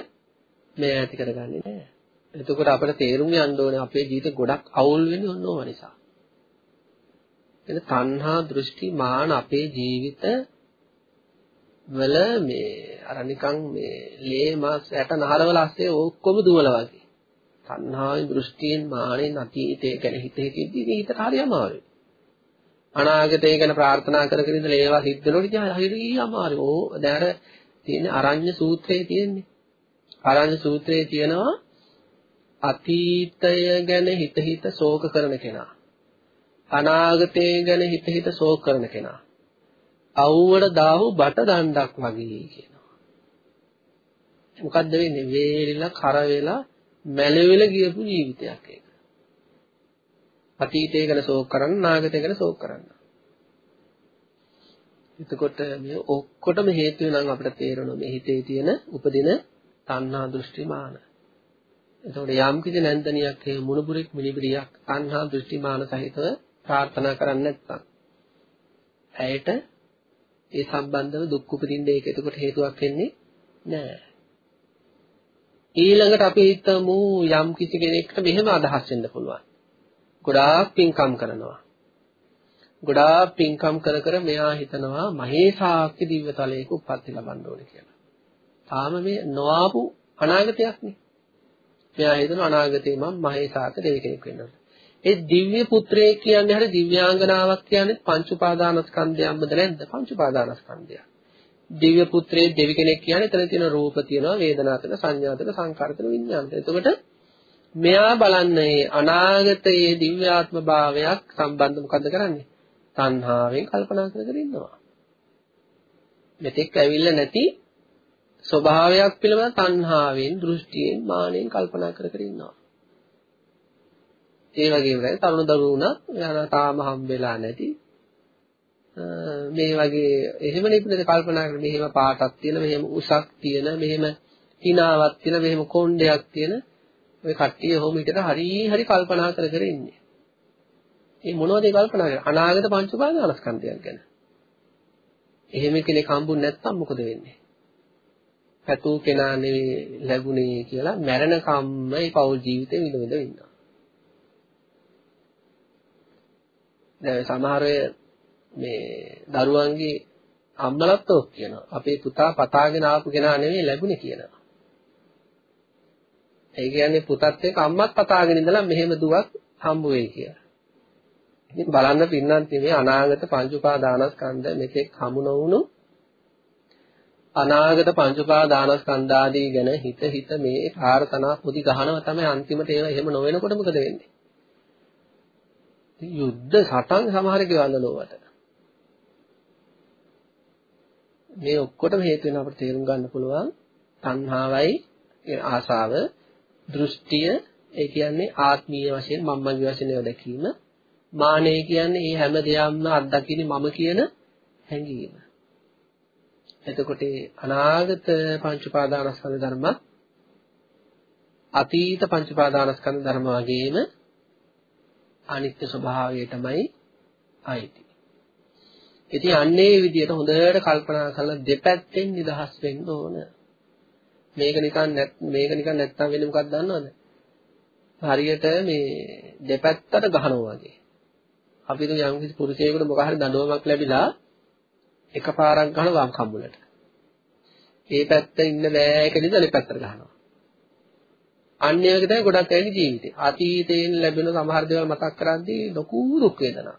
මේ ඇති කරගන්නේ නැහැ. එතකොට අපිට තේරුම් යන්න ඕනේ අපේ ජීවිතේ ගොඩක් අවුල් වෙන්නේ ඔන්න ඕව නිසා. එන තණ්හා, දෘෂ්ටි, මාන අපේ ජීවිත වල මේ අර නිකන් මේ ලේ මාස් ඇට නහරවල ඇස්සේ ඔක්කොම දුවල වගේ. තණ්හාවෙන්, දෘෂ්ටියෙන්, මානෙන් අතීතය ගැන හිත හිතෙද්දී හිතට හරි අමාරුයි. අනාගතය ගැන ප්‍රාර්ථනා කර කර ඉඳලා ඒවා සිද්ධ වෙනකොට ඉතින් හරි අමාරුයි. ඕ දැන් අර තියෙන අරඤ්‍ය සූත්‍රයේ තියෙන්නේ. අරඤ්‍ය සූත්‍රයේ තියෙනවා අතීතය ගැන හිත හිත ශෝක කරන කෙනා. අනාගතය ගැන හිත හිත ශෝක කරන කෙනා. අවුවට දාහු බට දණ්ඩක් වගේ කියනවා. මොකද්ද වෙන්නේ? වේලිලා කර වෙලා මැලෙවිල ගියපු ජීවිතයක් ඒක. අතීතය ගැන ශෝක කරන්න, අනාගතය ගැන ශෝක කරන්න. එතකොට මේ ඔක්කොටම හේතු වෙනනම් අපිට තේරෙනවා මේ හිතේ තියෙන උපදින තණ්හා දෘෂ්ටි මාන. එතකොට යම් කිසි නැන්දනියක් හේ මුණුබුරෙක් මිනිබිරියක් තණ්හා දෘෂ්ටි මාන සහිතව ප්‍රාර්ථනා කරන්නේ නැත්නම් ඇයට ඒ සම්බන්ධව දුක් උපදින්න ඒක එතකොට හේතුවක් වෙන්නේ නැහැ. ඊළඟට අපි හිතමු යම් කිසි කෙනෙක්ට මෙහෙම අදහස් වෙන්න පුළුවන්. ගොඩාක් පින්කම් කරනවා. ගොඩාක් පින්කම් කර කර මෙයා හිතනවා මහේසාක්‍ය දිව්‍යතලයක උප්පත්ති ලබන්න ඕනේ කියලා. තාම මේ නොආපු අනාගතයක් නේ. මෙයා හිතනවා අනාගතේ මම මහේසාක්‍ය දෙවි කෙනෙක් වෙන්න ඕනේ. ඒ දිව්‍ය පුත්‍රයෙක් කියන්නේ හරි දිව්‍යාංගනාවක් කියන්නේ පංච උපාදානස්කන්ධයක්මද නැද්ද? පංච උපාදානස්කන්ධයක්. දිව්‍ය පුත්‍රයෙක් දෙවි කෙනෙක් කියන්නේ එතන තියෙන රූප තියෙනවා, වේදනා තියෙනවා, සංඥා තියෙනවා, සංකාර තියෙනවා, විඥාන තියෙනවා. එතකොට මෙයා බලන්නේ අනාගතයේ දිව්‍යාත්ම භාවයක් සම්බන්ධ මොකද්ද කරන්නේ? තණ්හාවෙන් කල්පනා කර කර ඉන්නවා. මෙතෙක් ඇවිල්ලා නැති ස්වභාවයක් පිළිබඳ තණ්හාවෙන්, දෘෂ්ටියෙන්, මානෙන් කල්පනා කර කර ඉන්නවා. ඒ වගේම තමයි තරුණ දරුවුණත් එයාලා තාම හම්බෙලා නැති මේ වගේ එහෙම නිපුණද කල්පනා කරන මෙහෙම පාටක් තියෙන මෙහෙම උසක් තියෙන මෙහෙම හිනාවක් තියෙන මෙහෙම කොණ්ඩයක් තියෙන ඔය කට්ටිය ඔහොම හිතට හරි හරි කල්පනා කර කර ඉන්නේ. මේ මොනවද ඒ කල්පනා කරන්නේ? අනාගත පංච උපාදානස්කන්ධයක් ගැන. එහෙම කෙනෙක් හම්බුනේ නැත්නම් මොකද වෙන්නේ? පැතූ කෙනා නෙවෙයි ලැබුණේ කියලා මැරෙන කම්ම මේ පෞල් ජීවිතේ විඳ විඳ ඉන්නවා. දැන් සමහර මේ දරුවන්ගේ අම්මලත් ඔක් කියනවා. අපේ පුතා පතාගෙන ආපු කෙනා නෙවෙයි ලැබුණේ කියනවා. ඒ කියන්නේ පුතත් එක්ක අම්මත් පතාගෙන ඉඳලා මෙහෙම දුවක් හම්බ වෙයි කියලා. ඉතින් බලන්න පින්නන්ති මේ අනාගත පංච උපාදානස්කන්ධ මෙතෙක් හමු නොවුණු අනාගත පංච උපාදානස්කන්ධ ආදී ගැන හිත හිත මේ ප්‍රාර්ථනා පොදි ගහනවා තමයි අන්තිමට ඒවා එහෙම නොවෙනකොට මොකද වෙන්නේ? යුද්ධ සටන් සමහර ගෙවන්න ලෝවට. මේ ඔක්කොටම හේතු වෙන අපිට තේරුම් ගන්න පුළුවන් තණ්හාවයි ආසාව දෘෂ්ටිය ඒ කියන්නේ ආත්මීය වශයෙන් මම්මගේ වශයෙන් ඒවා දැකීම මානය කියන්නේ මේ හැම දෙයක්ම අත්දකින්නේ මම කියන හැඟීම. එතකොට අනාගත පංච උපාදානස්කන්ධ ධර්ම අතීත පංච උපාදානස්කන්ධ ධර්ම වගේම අනිත්‍ය ස්වභාවය තමයි අයිති. ඉතින් අන්නේ විදිහට හොඳට කල්පනා කරලා දෙපැත්තෙන් නිදහස් වෙන්න ඕන. මේක නිකන් මේක නිකන් නැත්තම් වෙන්නේ මොකක්ද දන්නවද? හරියට මේ දෙපැත්තට ගහනවා වගේ. අපි තුන් යම් කිසි පුරුෂයෙකුට මොකක් හරි දඬුවමක් ලැබිලා එකපාරක් ගහන වම් කම්බුලට. ඒ පැත්ත ඉන්න බෑ කියලා අනිත් පැත්තට ගහනවා. අන්න ඒක තමයි ගොඩක් අයගේ ජීවිතේ. අතීතයෙන් ලැබෙන සමහර දේවල් මතක් කරද්දී ලොකු දුක් වේදනා.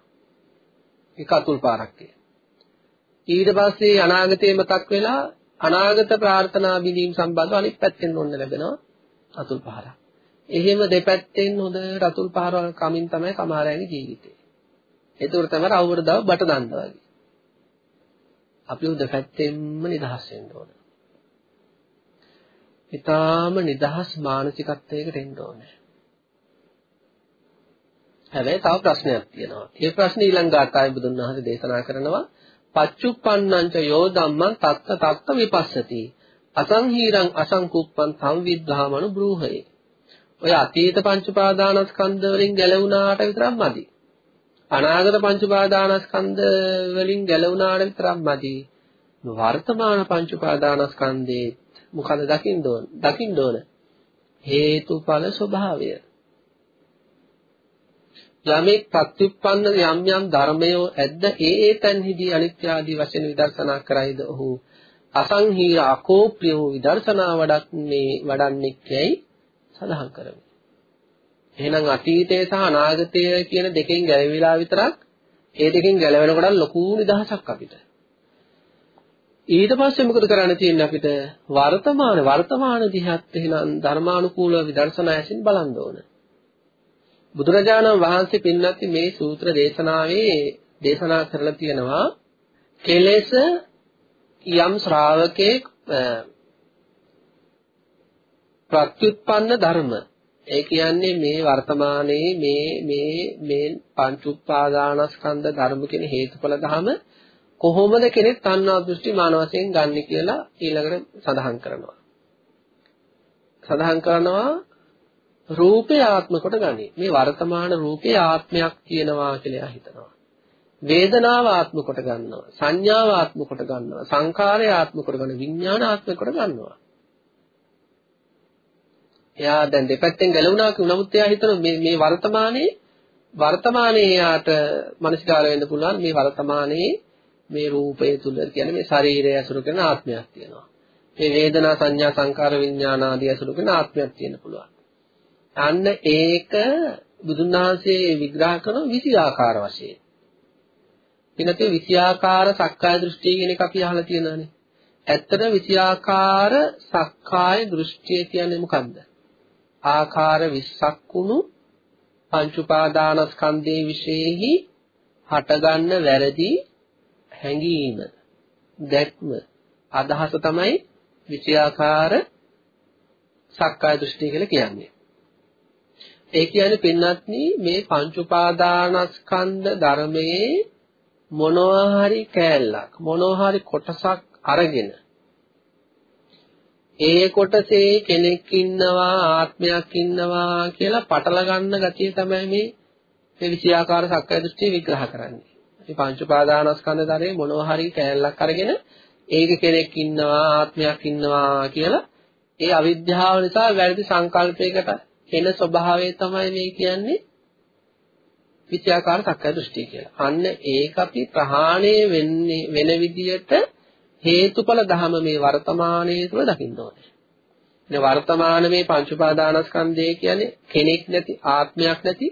ඒක අතුල් පාරක් ඊට පස්සේ අනාගතේ මතක් වෙලා අනාගත ප්‍රාර්ථනා බිඳීම් සම්බන්ධව අනිත් පැත්තෙන් ඔන්න ලැබෙනවා අතුල් පහරක්. එහෙම දෙපැත්තෙන් හොඳට අතුල් පහරවල් කමින් තමයි සමහර අයගේ ජීවිතේ. ඒතකොට තමයි අවුරුද්දව බට දන්නවා වගේ. අපි උද පැත්තෙන්ම නිදහස් වෙන්න ඕන. ඊටාම නිදහස් මානසිකත්වයකට එන්න ඕනේ. හැබැයි තව ප්‍රශ්නයක් තියෙනවා. ඒ ප්‍රශ්නේ ඊළඟ ගාථාවේ බුදුන් වහන්සේ දේශනා කරනවා පච්චුප්පන්නංච යෝ ධම්මං තත්ත තත්ත විපස්සති. අසංහීරං අසංකුප්පං සංවිද්ධාමනු බ්‍රූහේ. ඔය අතීත පංච උපාදානස්කන්ධ වලින් ගැලවුණාට විතරක් මදි. අනාගත පංච උපාදානස්කන්ධ වලින් ගැලවුණාට විතරක් මදි. වර්තමාන පංච උපාදානස්කන්ධේ මොකද දකින්න ඕන? දකින්න ඕන. හේතුඵල ස්වභාවය. යමෙක් ප්‍රතිඋප්පන්න යම් යම් ධර්මයෝ ඇද්ද ඒ ඒ තන්හිදී අනිත්‍ය ආදී වශයෙන් විදර්ශනා කරයිද ඔහු අසංහීර අකෝප්‍රිය වූ විදර්ශනා වඩක් මේ වඩන්නේ කියයි සඳහන් කරමි. එහෙනම් අතීතය සහ අනාගතය කියන දෙකෙන් ගැලවිලා විතරක් ඒ දෙකෙන් ගැලවෙනකොට ලොකු නිදහසක් අපිට. ඊට පස්සේ මොකද කරන්න තියෙන්නේ අපිට වර්තමාන වර්තමාන දිහත් එහෙනම් ධර්මානුකූල විදර්ශනා ඇසින් බලන්න ඕන බුදුරජාණන් වහන්සේ පින්නත් මේ සූත්‍ර දේශනාවේ දේශනා කරලා තියෙනවා කෙලෙස යම් ශ්‍රාවකෙක් ප්‍රත්‍යুৎপন্ন ධර්ම ඒ කියන්නේ මේ වර්තමානයේ මේ මේ මේ පංච උපාදානස්කන්ධ ධර්ම කියන හේතුඵල ධම කොහොමද කෙනෙක් තණ්හා දෘෂ්ටි මාන වශයෙන් ගන්න කියලා ඊළඟට සඳහන් කරනවා. සඳහන් කරනවා රූපේ ආත්ම කොට ගනි. මේ වර්තමාන රූපේ ආත්මයක් කියනවා කියලා හිතනවා. වේදනාව ආත්ම කොට ගන්නවා. සංඥාව ආත්ම කොට ගන්නවා. සංඛාරය ආත්ම කොට ගන්නවා. විඥාන ආත්ම කොට ගන්නවා. එයා දැන් දෙපැත්තෙන් ගැලවුණා කියලා නමුත් එයා හිතනවා මේ මේ වර්තමානයේ වර්තමානයේ යාට මනසිකාර වෙන්න පුළුවන් මේ වර්තමානයේ මේ රූපය තුල කියන්නේ මේ ශරීරය ඇසුරු කරන ආත්මයක් තියෙනවා. මේ වේදනා සංඥා සංකාර විඥාන ආදී ඇසුරු කරන ආත්මයක් තියෙන්න පුළුවන්. අන්න ඒක බුදුන් වහන්සේ විග්‍රහ කරන විසි ආකාර වශයෙන්. එනතේ විසි ආකාර සක්කාය දෘෂ්ටිය කියන එක අපි අහලා තියෙනවානේ. ඇත්තට විසි ආකාර සක්කාය දෘෂ්ටිය කියන්නේ මොකද්ද? ආකාර 20ක් වුණු පංච උපාදානස්කන්ධයේ විශේෂෙහි හටගන්න වැරදි හැඟීම දැක්ම අදහස තමයි විෂයාකාර සක්කාය දෘෂ්ටි කියලා කියන්නේ. ඒ කියන්නේ පින්වත්නි මේ පංච උපාදානස්කන්ධ ධර්මයේ මොනවා හරි කෑල්ලක් මොනවා හරි කොටසක් අරගෙන ඒ කොටසේ කෙනෙක් ඉන්නවා ආත්මයක් ඉන්නවා කියලා පටල ගන්න ගතිය තමයි මේ මේ විෂයාකාර සක්කාය දෘෂ්ටි විග්‍රහ කරන්නේ. මේ පංච උපාදානස්කන්ධ ධර්මයේ මොනවා හරි කෑල්ලක් අරගෙන ඒක කෙනෙක් ඉන්නවා ආත්මයක් ඉන්නවා කියලා ඒ අවිද්‍යාව නිසා වැරදි සංකල්පයකට එන ස්වභාවය තමයි මේ කියන්නේ විත්‍යාකාර සක්කාය දෘෂ්ටි කියලා. අන්න ඒක අපි ප්‍රහාණය වෙන්නේ වෙන විදියට හේතුඵල ධම මේ වර්තමානයේ තුල දකින්න ඕනේ. ඉතින් වර්තමාන මේ පංච උපාදානස්කන්ධය කියන්නේ කෙනෙක් නැති ආත්මයක් නැති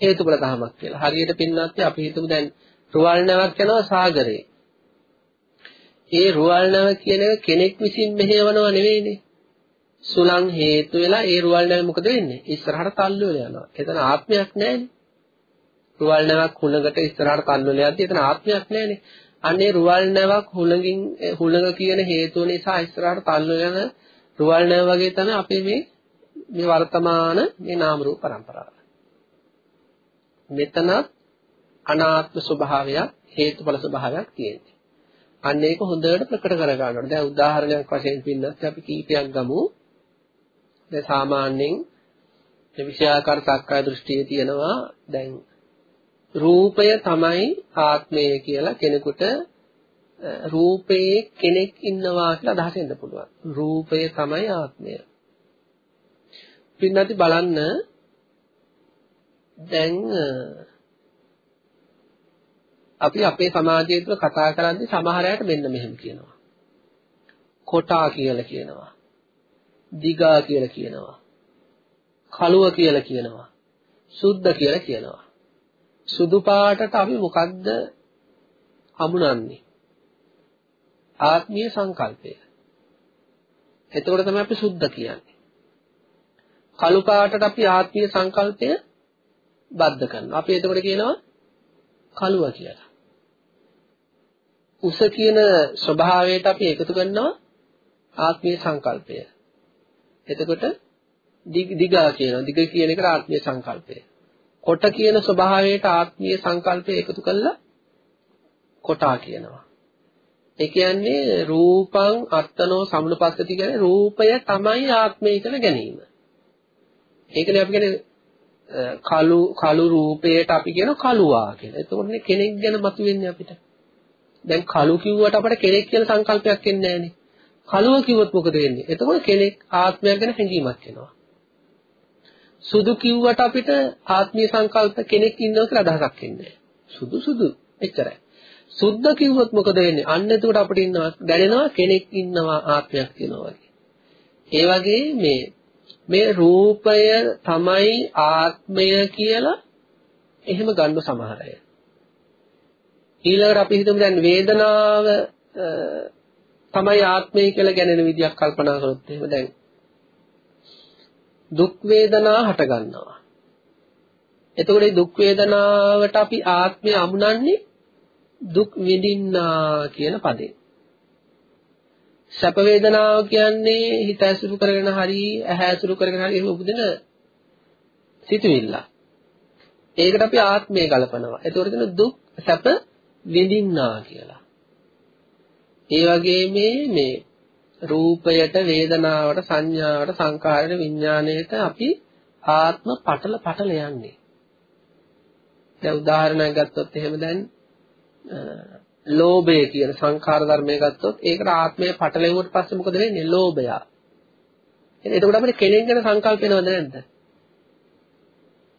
හේතුඵල ධමයක් කියලා. හරියට පින්නත් අපි හිතමු දැන් රුවල් නැවක් යනවා සාගරේ. ඒ රුවල් නැව කියන එක කෙනෙක් විසින් මෙහෙවනව නෙවෙයිනේ. සුලං හේතු වෙලා ඒ රුවල් නැව මොකද වෙන්නේ? ඉස්සරහට තල්ලු වෙලා යනවා. එතන ආත්මයක් නැහැනේ. රුවල් නැවක් හුලඟට ඉස්සරහට තල්ලු වෙලා යද්දි එතන ආත්මයක් නැහැනේ. අනේ රුවල් නැවක් හුලඟින් හුලඟ කියන හේතුව නිසා ඉස්සරහට තල්ලු වෙන රුවල් නැව වගේ තමයි අපේ මේ මේ වර්තමාන මේ නාම රූප પરම්පරාව. මෙතනත් අනාත්ම ස්වභාවයක් හේතුඵල ස්වභාවයක් තියෙන්නේ. අන්න ඒක හොඳට ප්‍රකට කර ගන්න ඕනේ. දැන් උදාහරණයක් වශයෙන් පින්නත් අපි කීපයක් ගමු. දැන් සාමාන්‍යයෙන් මේ විෂයාකාර සක්කාය දෘෂ්ටියේ තියෙනවා දැන් රූපය තමයි ආත්මය කියලා කෙනෙකුට රූපේ කෙනෙක් ඉන්නවා කියලා අදහස එන්න පුළුවන්. රූපය තමයි ආත්මය. පින්නති බලන්න දැන් අපි අපේ සමාජය තුළ කතා කරද්දී සමහර අයට මෙන්න මෙහෙම කියනවා. කොටා කියලා කියනවා. දිගා කියලා කියනවා. කළුව කියලා කියනවා. සුද්ධ කියලා කියනවා. සුදු පාටට අපි මොකද්ද හමුනන්නේ? ආත්මීය සංකල්පය. එතකොට තමයි අපි සුද්ධ කියන්නේ. කළු පාටට අපි ආත්මීය සංකල්පය බද්ධ කරනවා. අපි එතකොට කියනවා කළුව කියලා. උස කියන ස්වභාවයට අපි එකතු කරනවා ආත්මීය සංකල්පය. එතකොට දිගා කියනවා. දිග කියන එකට ආත්මීය සංකල්පය. කොට කියන ස්වභාවයට ආත්මීය සංකල්පය එකතු කළා කොටා කියනවා. ඒ කියන්නේ රූපං අත්තනෝ සමුපස්සති කියන්නේ රූපය තමයි ආත්මය කියලා ගැනීම. ඒකනේ අපි කියන්නේ කළු කළු රූපයට අපි කියන කළුවා කියලා. එතකොටනේ කෙනෙක් ගැන මතුවෙන්නේ අපිට. දැන් කළු කිව්වට අපිට කෙනෙක් කියලා සංකල්පයක් එන්නේ නැහනේ. කළුව කිව්වොත් මොකද වෙන්නේ? එතකොට කෙනෙක් ආත්මයක් ගැන හැඟීමක් එනවා. සුදු කිව්වට අපිට ආත්මීය සංකල්ප කෙනෙක් ඉන්නවා කියලා අදහසක් එන්නේ සුදු සුදු එච්චරයි. සුද්ධ කිව්වොත් මොකද වෙන්නේ? අන්න එතකොට අපිට ඉන්නවා දැනෙනවා කෙනෙක් ඉන්නවා ආත්මයක් තියෙනවා වගේ. ඒ වගේ මේ මේ රූපය තමයි ආත්මය කියලා එහෙම ගන්න සමහර අය. ඊළඟට අපි හිතමු දැන් වේදනාව තමයි ආත්මය කියලා ගැනෙන විදියක් කල්පනා කරොත් එහෙම දැන් දුක් වේදනා හට ගන්නවා. එතකොට මේ දුක් වේදනාවට අපි ආත්මය අමුණන්නේ දුක් විඳින්නා කියන පදේ. සැප වේදනාව කියන්නේ හිත ඇසුරු කරගෙන හරි ඇහැ ඇසුරු කරගෙන හරි එහෙම උපදින සිතුවිල්ල. ඒකට අපි ආත්මය ගලපනවා. ඒතකොට කියන දුක් සැප විඳින්නා කියලා. ඒ වගේ මේ මේ රූපයට වේදනාවට සංඥාවට සංකාරයට විඥාණයට අපි ආත්ම පටල පටල යන්නේ. දැන් උදාහරණයක් ගත්තොත් එහෙම දැන් ලෝභය කියන සංඛාර ධර්මය ගත්තොත් ඒකට ආත්මය පටලෙවුවට පස්සේ මොකද වෙන්නේ? ලෝභය. එතකොට අපිට කෙනෙක් ගැන සංකල්ප වෙනවද නැද්ද?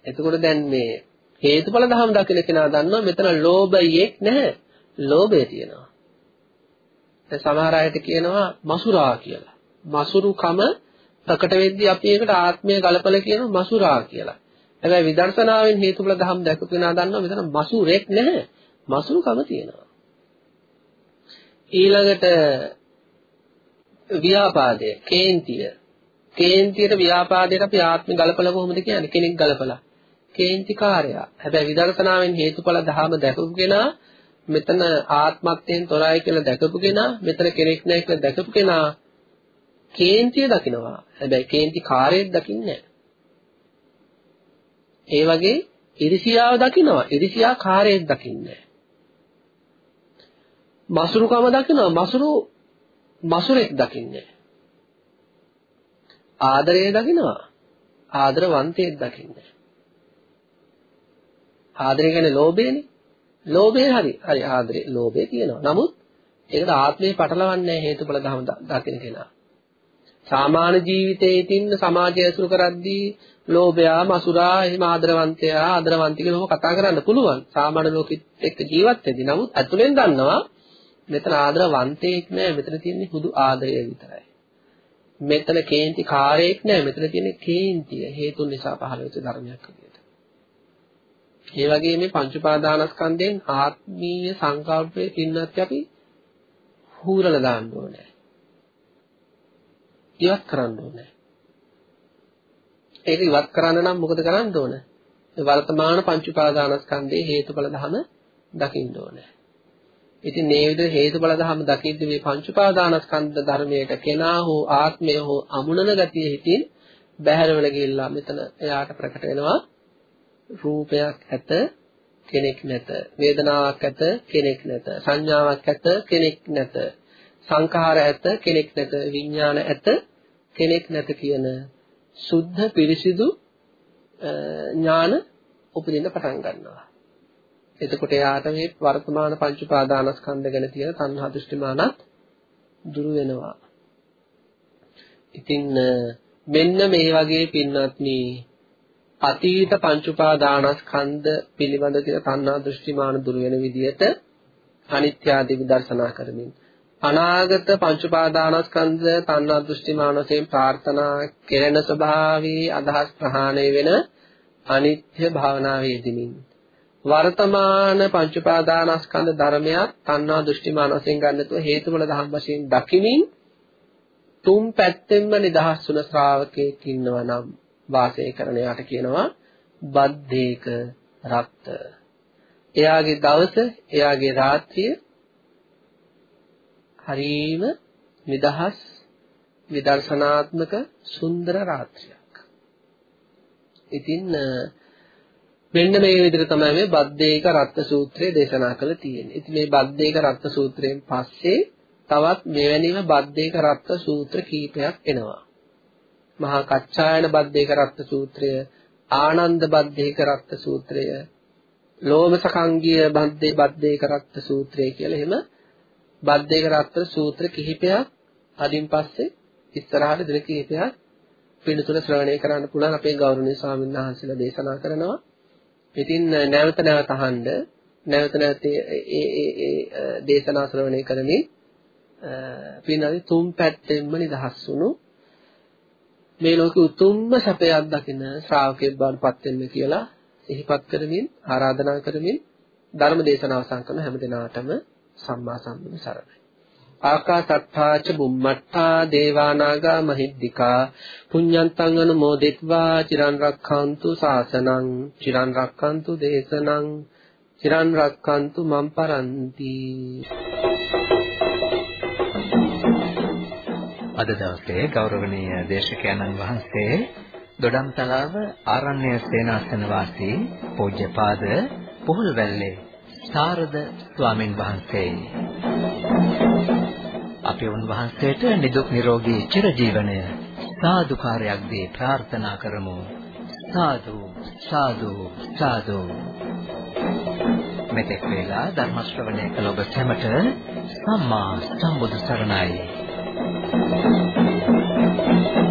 එතකොට දැන් මේ හේතුඵල ධර්ම දකින කෙනා දන්නවා මෙතන ලෝභයෙක් නැහැ. ලෝභය තියෙනවා. දැන් සමහර අයට කියනවා මසුරා කියලා. මසුරුකම ප්‍රකට වෙද්දී අපි ඒකට ආත්මය ගලපල කියනවා මසුරා කියලා. හැබැයි විදර්ශනාවෙන් හේතුඵල ධම් දැකපු කෙනා දන්නවා මෙතන මසුරෙක් නැහැ. මසුරුකම තියෙනවා. ඊළඟට ව්‍යාපාදය, කේන්තිය. කේන්තියට ව්‍යාපාදයට අපි ආත්මය ගලපලා කොහොමද කියන්නේ? කෙනෙක් ගලපලා. කේන්තිකාරයා. හැබැයි විදර්ශනාවෙන් හේතුඵල ධම දැකපු කෙනා මෙතන ආත්මත්වයෙන් තොරයි කියලා දැකපු කෙනා මෙතන කෙනෙක් නැහැ කියලා දැකපු කෙනා කේන්තිය දකිනවා. හැබැයි කේන්ති කාර්යයක් දකින්නේ ඒ වගේ ඉරිසියාව දකිනවා. ඉරිසියා කාර්යයක් දකින්නේ මසුරුකම දකිනවා. මසුරු මසුරෙක් දකින්නේ ආදරය දකිනවා. ආදරවන්තයෙක් දකින්නේ ආදරය කියන්නේ ලෝභයනේ. ලෝභය හරි. හරි ආදරේ ලෝභය තියෙනවා. නමුත් ඒකට ආත්මේ පටලවන්නේ හේතුඵල ධම දකින්න කෙනා. සාමාන්‍ය ජීවිතයේ තින්න සමාජය ඇසුරු කරද්දී ලෝභයා, මසුරා, එහෙම ආදරවන්තයා, ආදරවන්ති කියලා කතා කරන්න පුළුවන්. සාමාන්‍ය ලෝකෙත් එක්ක ජීවත් වෙද්දී. නමුත් අතුලෙන් දන්නවා මෙතන ආදරවන්තයෙක් නෑ. මෙතන තියෙන්නේ හුදු ආදරය විතරයි. මෙතන කේන්ති කාරයෙක් නෑ. මෙතන තියෙන්නේ කේන්තිය හේතුන් නිසා පහළ වෙච්ච ධර්මයක් විදියට. ඒ වගේ මේ පංච උපාදානස්කන්ධයෙන් ආත්මීය සංකල්පයේ පින්නත් අපි හූරලා දාන්න ඕනේ. ඉවත් කරන්න ඕනේ. ඒක ඉවත් කරන්න නම් මොකද කරන්න ඕන? වර්තමාන පංච උපාදානස්කන්ධයේ හේතුඵල ධම දකින්න ඕනේ. ඉතින් මේ විදිහට හේතුඵල ධම දකිද්දි මේ පංච උපාදානස්කන්ධ ධර්මයට කෙනා හෝ ආත්මය හෝ අමුණන ගතිය හිතින් බැහැරවල ගිහිල්ලා මෙතන එයාට ප්‍රකට වෙනවා රූපයක් ඇත කෙනෙක් නැත. වේදනාවක් ඇත කෙනෙක් නැත. සංඥාවක් ඇත කෙනෙක් නැත. සංඛාර ඇත කෙනෙක් නැත. විඥාන ඇත කෙනෙක් නැත කියන සුද්ධ පිරිසිදු ඥාන උපදින්න පටන් ගන්නවා. එතකොට එයාට මේ වර්තමාන පංච උපාදානස්කන්ධ ගැන තියෙන තණ්හා දෘෂ්ටිමානත් දුරු වෙනවා. ඉතින් මෙන්න මේ වගේ පින්වත්නි අතීත පංච උපාදානස්කන්ධ පිළිබඳ තියෙන තණ්හා දෘෂ්ටිමාන දුර වෙන විදිහට අනිත්‍ය ආදී විදර්ශනා කරමින් අනාගත පංච උපාදානස්කන්ධ තණ්හා දෘෂ්ටිමාන වශයෙන් ප්‍රාර්ථනා කෙරෙන ස්වභාවී අදහස් ප්‍රහාණය වෙන අනිත්‍ය භාවනාවේ යෙදෙමින් වර්තමාන පංච උපාදානස්කන්ධ ධර්මයක් තණ්හා දෘෂ්ටිමාන වශයෙන් ගන්නතුව හේතුඵල ධර්ම වශයෙන් දකිමින් තුන් පැත්තෙන්ම නිදහස් වුණ ශ්‍රාවකෙක් ඉන්නවා නම් වාසය කරන යාට කියනවා බද්දේක රක්ත. එයාගේ දවස, එයාගේ රාත්‍රිය හරීම නිදහස් විදර්ශනාත්මක සුන්දර රාත්‍රියක්. ඉතින් මෙන්න මේ විදිහට තමයි මේ බද්දේක රත්න සූත්‍රය දේශනා කළ තියෙන්නේ. ඉතින් මේ බද්දේක රත්න සූත්‍රයෙන් පස්සේ තවත් මෙවැනිම බද්දේක රත්න සූත්‍ර කීපයක් එනවා. මහා කච්චායන බද්දේක රත්න සූත්‍රය, ආනන්ද බද්දේක රත්න සූත්‍රය, ලෝමසකංගිය බද්දේ බද්දේක රත්න සූත්‍රය කියලා එහෙම බද්දේක රත්න සූත්‍ර කිහිපයක් අදින් පස්සේ ඉස්සරහට දින කිහිපයක් පිළිතුර ශ්‍රවණය කරන්න පුළුවන් අපේ ගෞරවනීය ස්වාමීන් වහන්සේලා දේශනා කරනවා. ඉතින් නැවත නැවත අහන්න නැවත නැවත ඒ ඒ ඒ දේශනා ශ්‍රවණය කරමින් පින්නදී තුන් පැත්තෙන්ම නිදහස් වුණු මේ ලෝකෙ උතුම්ම සැපයක් දකින ශ්‍රාවකෙක් බවට පත් වෙන්න කියලා සිහිපත් කරමින් ආරාධනා කරමින් ධර්ම දේශනාව සංකලන හැම දිනාටම සම්මා සම්බුදු සරණයි. ආකාසත්තාච බුම්මත්තා දේවානාගා මහිද්దికා පුඤ්ඤන්තං අනුමෝදිත्वा චිරන් රක්ඛන්තු සාසනං චිරන් රක්ඛන්තු දේශනං චිරන් රක්ඛන්තු මම් පරන්ති අද දවසේ ගෞරවනීය දේශකයන්න් වහන්සේ දොඩම්තලාව ආරණ්‍ය සේනාසන වාසී පූජ්‍යපාද පොහොල්වැල්ලේ සාරද ස්වාමින් වහන්සේයි අපි උන්වහන්සේට නිදුක් නිරෝගී චිරජීවනය සාදුකාරයක් දී ප්‍රාර්ථනා කරමු. සාදු සාදු සාදු. මෙතෙක් වේලා ධර්ම ශ්‍රවණය කළ ඔබ සැමට සම්මා සම්බුදු සරණයි. Thank you.